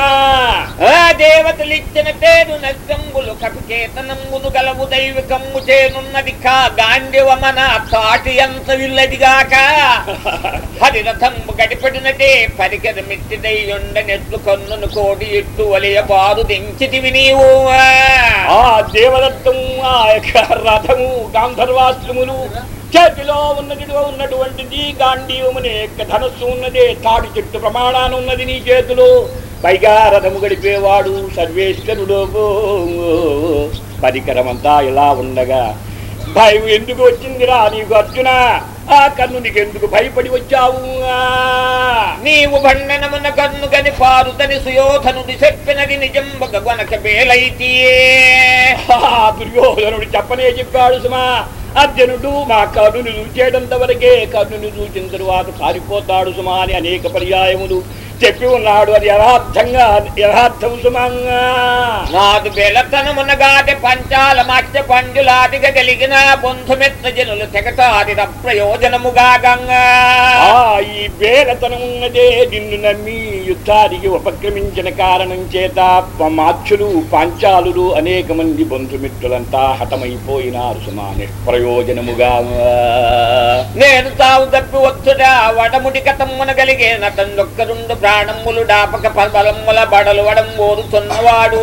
దేవతలిచ్చిన పేరు నష్టంబులు కపికేతనంబులు గలవు దైవికమ్ము చేనున్నది కా గాండివమన తాటి ఎంత విల్లదిగాక (laughs) హరిరథంబు గడిపడినటే పరికరమిట్టిదయ్యుండ నెట్లు కన్నును కోడి ఇట్టు వలయ బారు దించితివి నీవు. ఆ దేవదత్తము ఆ యొక్క రథము గాంధర్వాస్త్రములు చేతిలో ఉన్నదిగా ఉన్నటువంటిది గాంధీవమునే యొక్క ధనస్సు ఉన్నదే తాడి చెట్టు ప్రమాణాన్ని ఉన్నది నీ చేతిలో. పైగా రథము గడిపేవాడు సర్వేశ్వరుడు. పరికరమంతా ఇలా ఉండగా భయం ఎందుకు వచ్చిందిరా నీకు అర్జున? ఆ కన్ను నీకెందుకు భయపడి వచ్చావు? నీవు భండనమున కన్ను కని పారుతని సుయోధనుడి చెప్పినది నిజం గొనక బేలైతే (laughs) ఆ దుర్యోధనుడు చెప్పనే చెప్పాడు సుమా అర్జునుడు మా కర్ణుని చూచేటంత వరకే కర్ణుని చూచిన తరువాత కారిపోతాడు సుమా అని అనేక పర్యాయములు. చెప్పి ఉన్నాడు అది యథార్థంగా యథార్థం సుమంగా నాదు బెలతనమున గాటి పంచాల మత్స్య పండులాటిగా కలిగిన బొంధుమెత్త జనులు తెగటారిన ప్రయోజనముగా గంగా. ఈ వేలతనం ఉన్నదే నిన్ను నమ్మి యుద్ధానికి ఉపక్రమించిన కారణం చేత మాచ్యులు పాంచాలులు అనేక మంది బంధుమిత్రులంతా హతమైపోయినారు సుమా నిష్ప్రయోజనముగా నేను తావు తప్పి వచ్చుడా వడముడి కతమ్మున కలిగే నతందొక్కరుండు ప్రాణములు డాపక బలముల బడలు వడం ఓరుతున్నవాడు.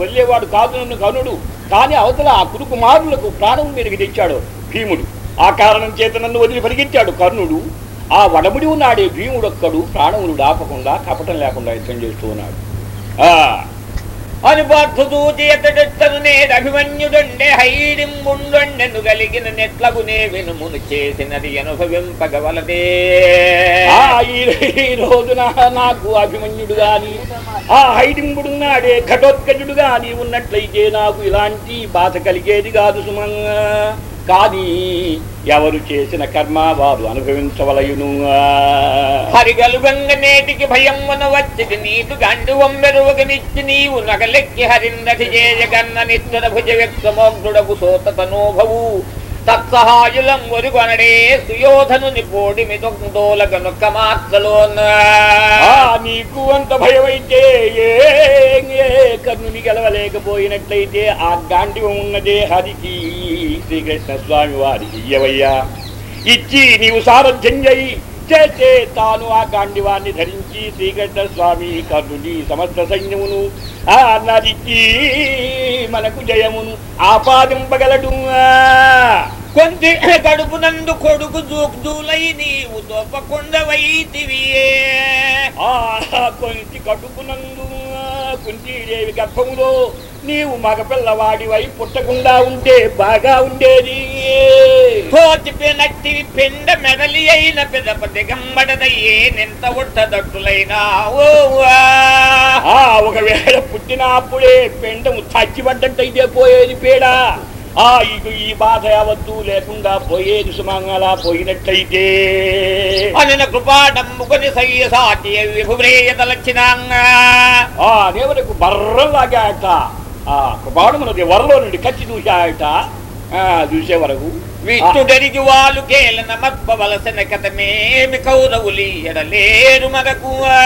వెళ్ళేవాడు కాదు నన్ను కనుడు. కానీ అవతల ఆ కురు కుమారులకు ప్రాణం మీదకి తెచ్చాడు భీముడు. ఆ కారణం చేత నన్ను వదిలి పరిగెత్తాడు కర్ణుడు. ఆ వడముడి ఉన్నాడే భీముడొక్కడు ప్రాణములు దాపకుండా కపటం లేకుండా యుద్ధం చేస్తూ ఉన్నాడు. ఆ అనుపార్థుతూ హైడింబుండెను కలిగిన నెట్లగునే వినుమును చేసినది అనుభవింపగవలదే ఈ రోజున నాకు అభిమన్యుడు గాని ఆ హైడింపుడున్నాడే ఘటోత్కజుడు గాని ఉన్నట్లయితే నాకు ఇలాంటి బాధ కలిగేది కాదు సుమంగా. కానీ ఎవరు చేసిన కర్మ వారు అనుభవించవలయును. హరిగలుగంగ నేటికి భయమున వచ్చిది నీటు గండు ఒమ్మెరువగనిచ్చి నీవు నగలెక్కి హరిందటి చేయగన్న నిత్యుడ భుజ వ్యక్తమోగ్నుడకు సోత తనోభవు తత్సహాయులం ఒరుగొనడే సుయోధను నిపోడి మిదోలగనొక్క మాత్రలోన ఆ నీకు అంత భయమైతే ఏ కర్ణుని గెలవలేకపోయినట్లయితే ఆ గాండివం ఉన్నదే హరికి. శ్రీకృష్ణ స్వామి వారి ఇయ్యవయ్యా ఇచ్చి నీవు సారథ్యం చేయి చేస్తే తాను ఆ కాండివాన్ని ధరించి శ్రీకృష్ణ స్వామి కర్ణుని సమస్త సైన్యమును. ఆ నరికి మనకు జయమును ఆపాదింపగలడు. కొంచె కడుపునందు కొడుకు దూక్దూలై నీవు దొప్పకొండవైతివియే ఆ కొంచి కడుపునందు కుంతీదేవి గర్భములో నీవు మగపిల్లవాడివై పుట్టకుండా ఉంటే బాగా ఉండేది. కోతి పిండ మెడలి అయిన పెదపతి గమ్మడదయ్యే నింత ఉట్టదట్టులైనా ఒకవేళ పుట్టినప్పుడే పెండము చచ్చిపడ్డట్టయితే పోయేది పేడ? ఆ ఇక ఈ బాధ యావత్తు లేకుండా పోయేది సుమంగళ పోయినట్లయితే అనిన కృపాడమ్ముకొని సయ్య సాటి విభువ్రేయదలచ్చినాంగా ఆ దేవులకు బర్రలాగాట ఆ కృపాణమునది వరలో నుండి కచ్చి చూశాయట. ఆ చూసే వరకు. విష్ణుడరికి వాళ్ళు కేలన మత్పవలసిన కథమేమి కౌరవులి ఎడలేరు మగకు ఆ.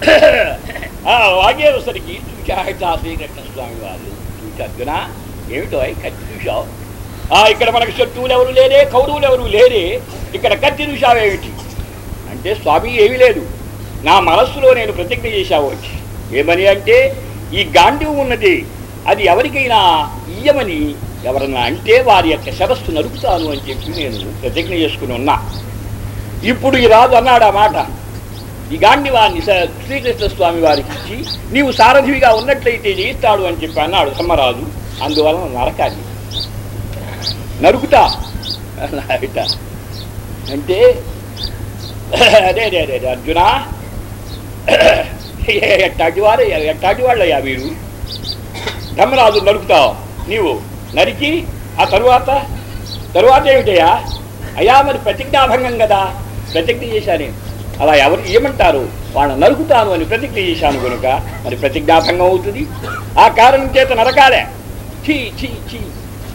(coughs) వాగేవసరికి చూశాయట శ్రీకృష్ణ స్వామి వారు చూశార్జున ఏమిటో కత్తి చూశావు? ఆ ఇక్కడ మనకు శత్రువులు ఎవరు లేరే కౌరవులు ఎవరు లేరే. ఇక్కడ కత్తి చూశావేమిటి అంటే స్వామి ఏమీ లేదు. నా మనస్సులో నేను ప్రతిజ్ఞ చేశావు వచ్చి. ఏమని అంటే ఈ గాంధీవు ఉన్నది. అది ఎవరికైనా ఇయ్యమని ఎవరన్నా అంటే వారి యొక్క శరస్సు నరుకుతాను అని చెప్పి నేను ప్రతిజ్ఞ చేసుకుని ఉన్నా. ఇప్పుడు ఈ రాజు అన్నాడు ఆ మాట. ఈ గాంధీవాన్ని శ్రీకృష్ణ స్వామి వారికి ఇచ్చి నీవు సారథివిగా ఉన్నట్లయితే జయిస్తాడు అని చెప్పి అన్నాడు ధర్మరాజు. అందువలన నరకాలి. నరుకుతా. అంటే (laughs) అదే అదే అదే, అర్జున. ఎట్టాటి వారే ఎట్టాటి వాళ్ళయ్యా వీరు? ధర్మరాజు నరుకుతావు నీవు నరికి ఆ తరువాత తరువాత ఏమిటయ్యా? అయ్యా మరి ప్రతిజ్ఞాభంగం కదా? ప్రతిజ్ఞ చేశాను అలా ఎవరు ఏమంటారు? వాళ్ళని నరుకుతాను అని ప్రతిజ్ఞ చేశాను కనుక మరి ప్రతిజ్ఞాభంగం అవుతుంది. ఆ కారణం చేత నరకాలే. చీ చీ చీ.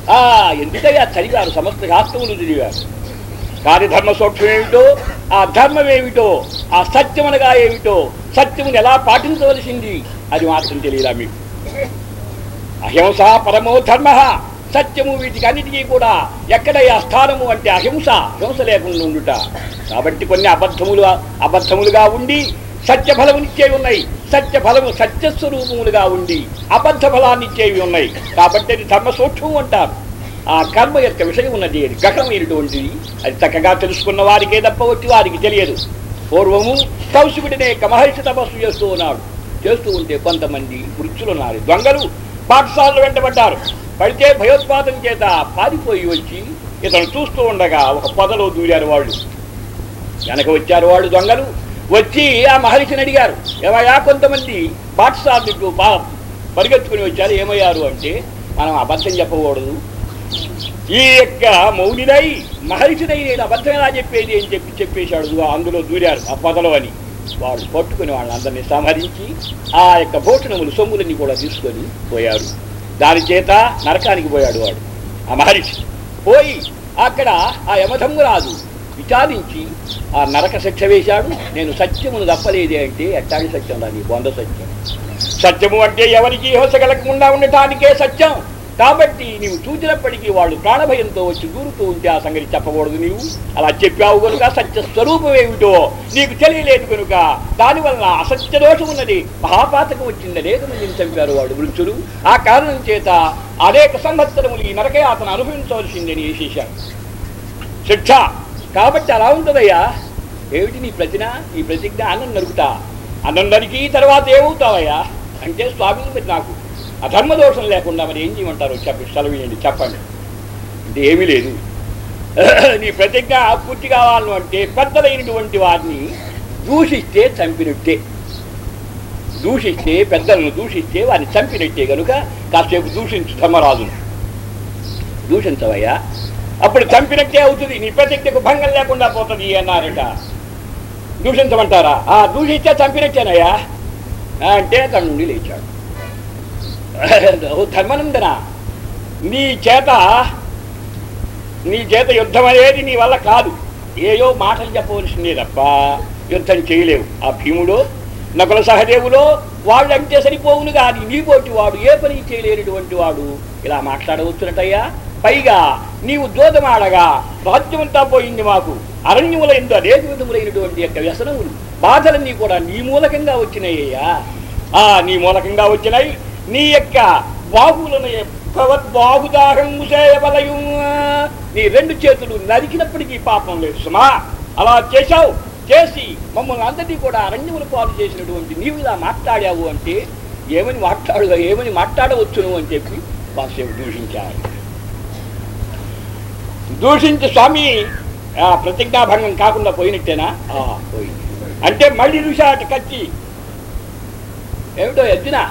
ఆ ఎందుకయ్యా చదివారు? సమస్త శాస్త్రములు చదివారు. కార్యధర్మ సూక్ష్మం ఏమిటో ఆ ధర్మం ఏమిటో ఆ సత్యమనగా ఏమిటో? సత్యమును ఎలా పాటించవలసింది? అది మాత్రం తెలియదా మీకు? అహింస పరమో ధర్మ. సత్యము వీటికి అన్నిటికీ కూడా ఎక్కడయ్యా స్థానము అంటే అహింస హింస లేకుండా ఉండుట. కాబట్టి కొన్ని అబద్ధములు అబద్ధములుగా ఉండి సత్య ఫలమునిచ్చేవి ఉన్నాయి. సత్య ఫలము సత్యస్వరూపములుగా ఉండి అబద్ధ ఫలాన్ని ఇచ్చేవి ఉన్నాయి. కాబట్టి అది ధర్మ సూక్ష్మం అంటారు. ఆ కర్మ యొక్క విషయం ఉన్నది. అది గతమైనటువంటిది అది చక్కగా తెలుసుకున్న వారికే తప్ప వచ్చి వారికి తెలియదు. పూర్వము కౌశికుడినే యొక్క మహర్షి తపస్సు చేస్తూ ఉన్నాడు. చేస్తూ ఉంటే కొంతమంది వృత్తులు ఉన్నారు. దొంగలు పాఠశాలలో వెంటబడ్డారు. పడితే భయోత్పాదం చేత పారిపోయి వచ్చి ఇతను చూస్తూ ఉండగా ఒక పొదలో దూరారు వాళ్ళు. వెనక వచ్చారు వాళ్ళు దొంగలు. వచ్చి ఆ మహర్షిని అడిగారు. ఏమయ్యా కొంతమంది పాఠశాలకు పరిగెత్తుకుని వచ్చారు. ఏమయ్యారు అంటే మనం అబద్ధం చెప్పకూడదు. ఈ యొక్క మౌనినై మహర్షినై నేను అబద్ధం ఎలా చెప్పేది అని చెప్పి చెప్పేశాడు. అందులో దూరారు ఆ పొదలో అని. వాళ్ళు పట్టుకుని వాళ్ళందరినీ సంహరించి ఆ యొక్క భోషణములు సొమ్ములన్నీ కూడా తీసుకొని పోయాడు. దాని చేత నరకానికి పోయాడు వాడు. ఆ మహర్షి పోయి అక్కడ ఆ యమధమ్మురాజు విచారించి ఆ నరక శిక్ష వేశాడు. నేను సత్యమును తప్పలేదే అంటే ఎట్టాడి సత్యం రా నీ బొంద సత్యం. సత్యము అంటే ఎవరికి హింస కలగకుండా ఉండటానికే సత్యం. కాబట్టి నీవు చూసినప్పటికీ వాళ్ళు ప్రాణభయంతో వచ్చి దూరుతూ ఉంటే ఆ సంగతి చెప్పకూడదు నీవు. అలా చెప్పావు కనుక సత్య స్వరూపం ఏమిటో నీకు తెలియలేదు కనుక దానివల్ల అసత్య దోషం ఉన్నది. మహాపాతకం వచ్చింది అనేక మందిని చంపారు వాడు వృత్తులు ఆ కారణం చేత అనేక సంవత్సరములు ఈ నరకయాతను అనుభవించవలసిందని వేసేశారు శిక్ష! కాబట్టి అలా ఉంటుందయ్యా. ఏమిటి నీ ప్రతిన నీ ప్రతిజ్ఞ అన్నం నరుకుతా. అన్నం నరికి తర్వాత ఏమవుతావయ్యా? అంటే స్వామి నాకు. అధర్మదోషం లేకుండా మరి ఏం చేయమంటారు? చెప్పి సెలవు చెప్పండి. అంటే ఏమీ లేదు. నీ ప్రతిజ్ఞ పూర్తి కావాలను అంటే పెద్దలైనటువంటి వారిని దూషిస్తే చంపినట్టే. దూషిస్తే పెద్దలను దూషిస్తే వారిని చంపినట్టే కనుక కాసేపు దూషించు ధర్మరాజును. దూషించవయ్యా. అప్పుడు చంపినట్టే అవుతుంది. నీ ప్రతిజ్ఞకు భంగం లేకుండా పోతుంది అన్నారట. దూషించమంటారా? ఆ దూషిస్తే చంపినట్టేనయ్యా. అంటే తన నుండి లేచాడు. ధర్మనందన నీ చేత నీ చేత యుద్ధం అనేది నీ వల్ల కాదు. ఏయో మాటలు చెప్పవలసిందే తప్ప యుద్ధం చేయలేవు. ఆ భీముడు నకుల సహదేవులో వాళ్ళంటే సరిపోవును కానీ నీ పోటీ వాడు ఏ పని చేయలేనటువంటి వాడు? ఇలా మాట్లాడవచ్చునటయ్యా. పైగా నీవు దూదమాడగా రాజ్యమంతా పోయింది మాకు. అరణ్యముల ఎందు అనేక విధములైనటువంటి యొక్క వ్యసనములు బాధలన్నీ కూడా నీ మూలకంగా వచ్చినాయ్యా. ఆ నీ మూలకంగా వచ్చినాయి. నీ యొక్క బాహువులను భగవద్బాహుదాహం చేయవలయు నీ రెండు చేతులు నరికినప్పటికీ పాపం లేదు సుమా. అలా చేశావు చేసి మమ్మల్ని అందరినీ కూడా అరణ్యములు పాలు చేసినటువంటి నీవు ఇలా మాట్లాడావు అంటే ఏమని మాట్లాడు ఏమని మాట్లాడవచ్చును అని చెప్పి బాసేపు దూషించారు దూషించి స్వామి ఆ, ప్రతిజ్ఞాభంగం కాకుండా పోయినట్టేనా? ఆ, పోయింది. అంటే మళ్ళీ ఋషాట కచ్చి. ఏమిటో ఎద్దినా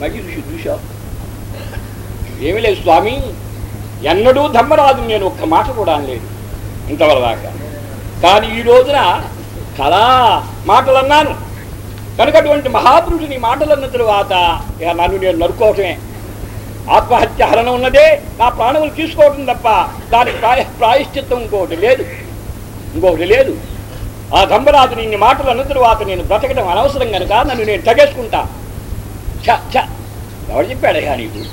మళ్ళీ ఋషి చూశావు ఏమీ లేదు స్వామి ఎన్నడూ ధర్మరాజు నేను ఒక్క మాట కూడా అనలేదు ఇంతవరదాకా. కానీ ఈ రోజున కళా మాటలు అన్నాను కనుక అటువంటి మహాపురుషుని మాటలు అన్న తరువాత ఇక నన్ను నేను నరుకోవటమే ఆత్మహత్య హరణ ఉన్నదే నా ప్రాణములు తీసుకోవటం తప్ప దానికి ప్రాయ ప్రాయశ్చిత్తం ఇంకొకటి లేదు. ఇంకొకటి లేదు. ఆ ధర్మరాజు ఇన్ని మాటలు అన్న తరువాత నేను బ్రతకడం అనవసరం కనుక నన్ను నేను తగేసుకుంటా. చ చ ఎవరు చెప్పాడు కానీ ఇప్పుడు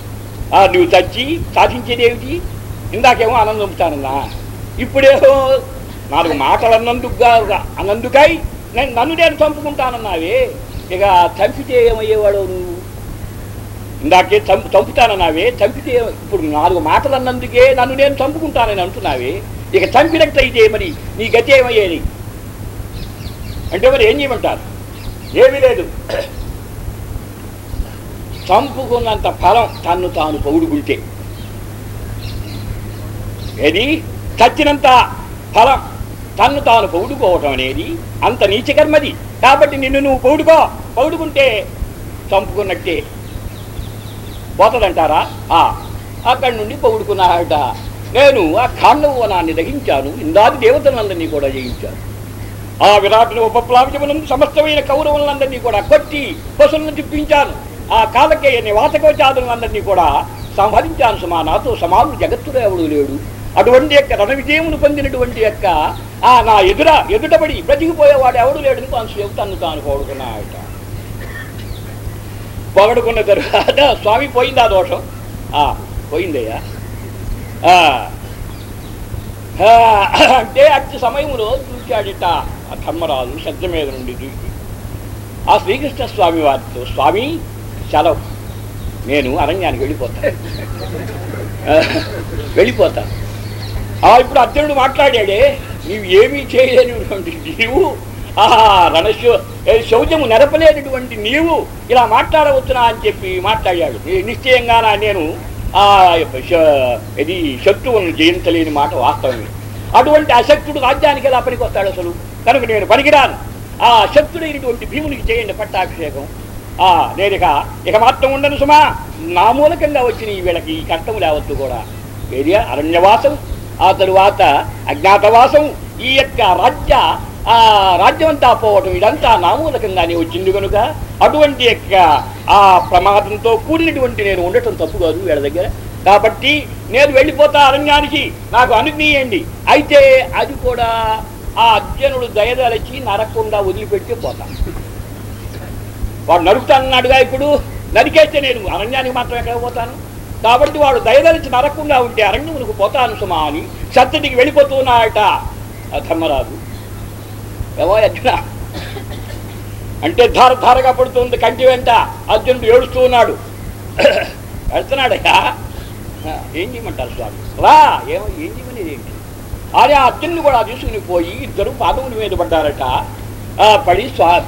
నువ్వు చచ్చి సాధించేది ఏమిటి ఇందాకేమో ఆనందం పొందుతానన్నా ఇప్పుడేమో నాలుగు మాటలు అన్నందుకుగా అన్నందుకై నేను నన్ను నేను చంపుకుంటానన్నావే. ఇక చంపితే ఏమయ్యేవాడు నువ్వు? ఇందాకే చంపు చంపుతానన్నావే. చంపితే ఇప్పుడు నాలుగు మాటలు అన్నందుకే నన్ను నేను చంపుకుంటానని అంటున్నావే. ఇక చంపినట్టయితే మరి నీ గతి ఏమయ్యేది? అంటే మరి ఏం చేయమంటారు? ఏమీ లేదు. చంపుకున్నంత ఫలం తన్ను తాను పౌడుకుంటే ఏది? చచ్చినంత ఫలం తన్ను తాను పౌడుకోవటం అనేది అంత నీచకర్మది కాబట్టి నిన్ను నువ్వు పౌడుకో పౌడుకుంటే చంపుకున్నట్టే. పోతదంటారా? ఆ అక్కడి నుండి పౌడుకున్నాడట నేను ఆ ఖాండవనాన్ని దహించాను. ఇందాది దేవతలందరినీ కూడా జయించాను. ఆ విరాటుని ఉపప్లావించమనందు సమస్తమైన కౌరవులందరినీ కూడా కొట్టి పశువులను తిప్పించాను. ఆ కాలకేయ నివాసకోచాదులందరినీ కూడా సంహరించాను సుమా. నాతో సమానుడు జగత్తుడు ఎవడు లేడు. అటువంటి యొక్క రణ విజయమును పొందినటువంటి యొక్క ఆ నా ఎదుర ఎదుటబడి బ్రతికిపోయేవాడు ఎవడు లేడని కొంతసేపు తను తాను పోడుకున్నాయట పొగడుకున్న తరువాత స్వామి పోయిందా దోషం? ఆ పోయిందయ్యా. ఆ, అంటే అట్టి సమయంలో చూచాడట ఆ ధర్మరాజు సజ్జ మీద నుండి దూకి ఆ శ్రీకృష్ణ స్వామి వారితో స్వామి సెలవు నేను అరణ్యానికి వెళ్ళిపోతాను వెళ్ళిపోతాను ఆ ఇప్పుడు అర్జునుడు మాట్లాడాడే నీవు ఏమీ చేయలేనిటువంటి నీవు ఆహా రణశో శౌర్యము నెరపలేనటువంటి నీవు ఇలా మాట్లాడవచ్చునా? అని చెప్పి మాట్లాడాడు. నిశ్చయంగా నేను ఆ శ- ఇది శత్రువులను జయించలేని మాట వాస్తవమే. అటువంటి అశక్తుడు రాజ్యానికి ఎలా పనికొస్తాడు అసలు? కనుక నేను పనికిరాను. ఆ అశక్తుడైనటువంటి భీమునికి చేయండి పట్టాభిషేకం. ఆ ఇక మాత్రం ఉండను సుమా. నా మూలకంగా వచ్చిన ఈ వీళ్ళకి ఈ కష్టం లేవద్దు కూడా. ఏది? అరణ్యవాసం ఆ తరువాత అజ్ఞాతవాసం ఈ యొక్క రాజ్య ఆ రాజ్యమంతా పోవటం ఇదంతా నామూలకంగానే వచ్చింది కనుక అటువంటి యొక్క ఆ ప్రమాదంతో కూడినటువంటి నేను ఉండటం తప్పు కాదు వీళ్ళ దగ్గర. కాబట్టి నేను వెళ్ళిపోతా అరణ్యానికి నాకు అనుజ్ఞయండి. అయితే అది కూడా ఆ అర్జునుడు దయదలచి నరకుండా వదిలిపెట్టి పోతాను వాడు నరుకుతానన్నాడుగా ఇప్పుడు? నరికేస్తే నేను అరణ్యానికి మాత్రం ఎక్కడ పోతాను? కాబట్టి వాడు దయదలిచి నరకుండా ఉంటే అరణ్యములకు పోతాను సుమా అని సత్తుడికి వెళ్ళిపోతున్నాయట ధర్మరాజు. ఏవో అర్జున. అంటే ధార ధారగా పడుతుంది కంటి వెంట. అర్జునుడు ఏడుస్తూ ఉన్నాడు. వెళ్తున్నాడయ్యా ఏం చేయమంటారు స్వామి? రా ఏమో ఏం చేయమనేది ఏంటి? అదే ఆ అర్జునుడు కూడా తీసుకుని పోయి ఇద్దరు పాదముల మీద పడ్డారట. పడి స్వా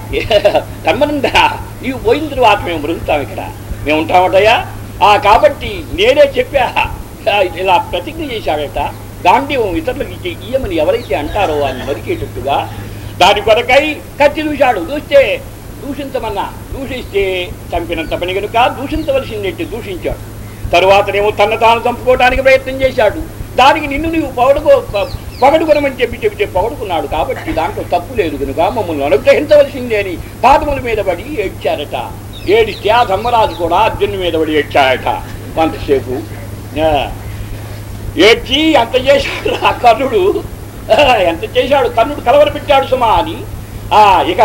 కర్మనందా నీవు పోయిన తర్వాత మేము బ్రతుకుతాం ఇక్కడ. మేము ఉంటామటయ్యా ఆ కాబట్టి నేనే చెప్పా. ఇలా ప్రతిజ్ఞ చేశాడట. గాంధీవం ఇతరులకు ఇయ్యమని ఎవరైతే అంటారో అని మరికేటట్టుగా దాని కొరకై కత్తి దూశాడు. దూస్తే దూషించమన్నా. దూషిస్తే చంపినంత పని కనుక దూషించవలసిందేంటి? దూషించాడు. తరువాతనేమో తన తాను చంపుకోవడానికి ప్రయత్నం చేశాడు. దానికి నిన్ను నువ్వు పొగడుకో పొగడుకొనమని చెప్పి చెబితే పొగడుకున్నాడు కాబట్టి దాంట్లో తప్పు లేదు కనుక మమ్మల్ని అనుగ్రహించవలసిందే అని పాదముల మీద పడి ఏడ్చారట. ఏడిస్తే ఆ ధర్మరాజు కూడా అర్జును మీద పడి ఏడ్చాడట కొంతసేపు. ఆ, ఏడ్చి ఎంత చేశాడు ఆ కర్ణుడు ఎంత చేశాడు? కర్ణుడు కలవరపెట్టాడు సుమా అని. ఆ, ఇక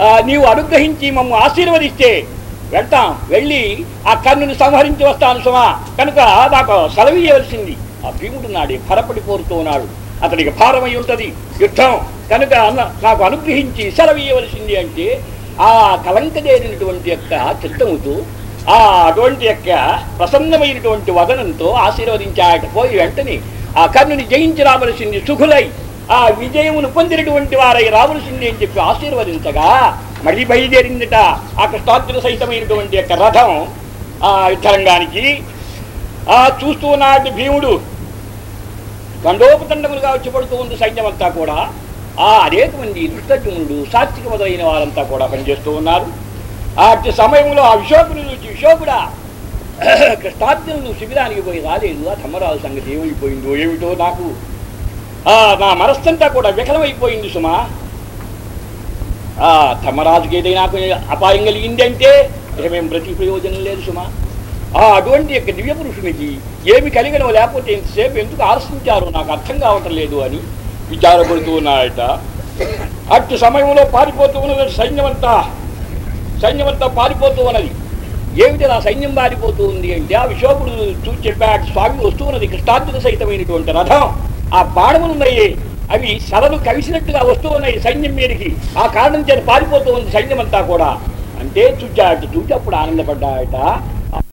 ఆ, నీవు అనుగ్రహించి మమ్మల్ని ఆశీర్వదిస్తే వెళ్తాం వెళ్ళి ఆ కర్ణుని సంహరించి వస్తాను సుమా. కనుక నాకు సెలవీయవలసింది ఆ భీముడు నాడి భరపడి కోరుతూ ఉన్నాడు. అతనికి భారమై ఉంటది. యుద్ధం. కనుక నాకు అనుగ్రహించి సెలవీయవలసింది అంటే ఆ కలంకదేరినటువంటి యొక్క చిత్తముతో ఆ అటువంటి యొక్క ప్రసన్నమైనటువంటి వదనంతో ఆశీర్వదించాడు పోయి వెంటనే ఆ కర్ణుని జయించి రావలసింది సుఖులై ఆ విజయమును పొందినటువంటి వారై రావలసింది అని చెప్పి ఆశీర్వదించగా మళ్ళీ బయలుదేరిందట. ఆ కృష్ణార్జున సహితమైనటువంటి యొక్క రథం ఆ యుద్ధరంగానికి. ఆ చూస్తూ నాటి భీముడు. దండోపదండములుగా వచ్చి పడుతూ ఉంది సైన్యం అంతా కూడా. ఆ అనేక మంది దుష్టజనుడు సాత్విక మొదలైన వారంతా కూడా పనిచేస్తూ ఉన్నారు. ఆ సమయంలో ఆ విశోకుని చూసి విశోకుడా (clears throat) కృష్ణార్జునుడు శిబిరానికి పోయి రాలేదు. ఆ ధర్మరాజు సంగతి ఏమైపోయిందో ఏమిటో నాకు. ఆ నా మనస్సంతా కూడా విఫలమైపోయింది సుమా. ఆ ధర్మరాజుకి ఏదైనా అపాయం కలిగింది అంటే ఇక మేము ప్రతి ప్రయోజనం లేదు సుమా. ఆ అటువంటి యొక్క దివ్య పురుషునికి ఏమి కలిగనో లేకపోతే ఇంతసేపు ఎందుకు ఆలోచించారు నాకు అర్థం కావటం లేదు అని విచారపడుతూ ఉన్నాడట. అటు సమయంలో పారిపోతూ ఉన్నది సైన్యమంతా. సైన్యమంతా పారిపోతూ ఉన్నది. ఏమిటి నా సైన్యం పారిపోతూ ఉంది అంటే ఆ విశోకుడు చూసి చెప్పాడు స్వామి వస్తూ ఉన్నది కృష్ణార్జున సహితమైనటువంటి రథం. ఆ బాణములు ఉన్నాయి. అవి సరలు కలిసినట్టుగా వస్తూ ఉన్నాయి సైన్యం మీదకి. ఆ కారణం చేత పారిపోతూ ఉంది సైన్యం అంతా కూడా. అంటే చూచాడు చూచి అప్పుడు ఆనందపడ్డాయట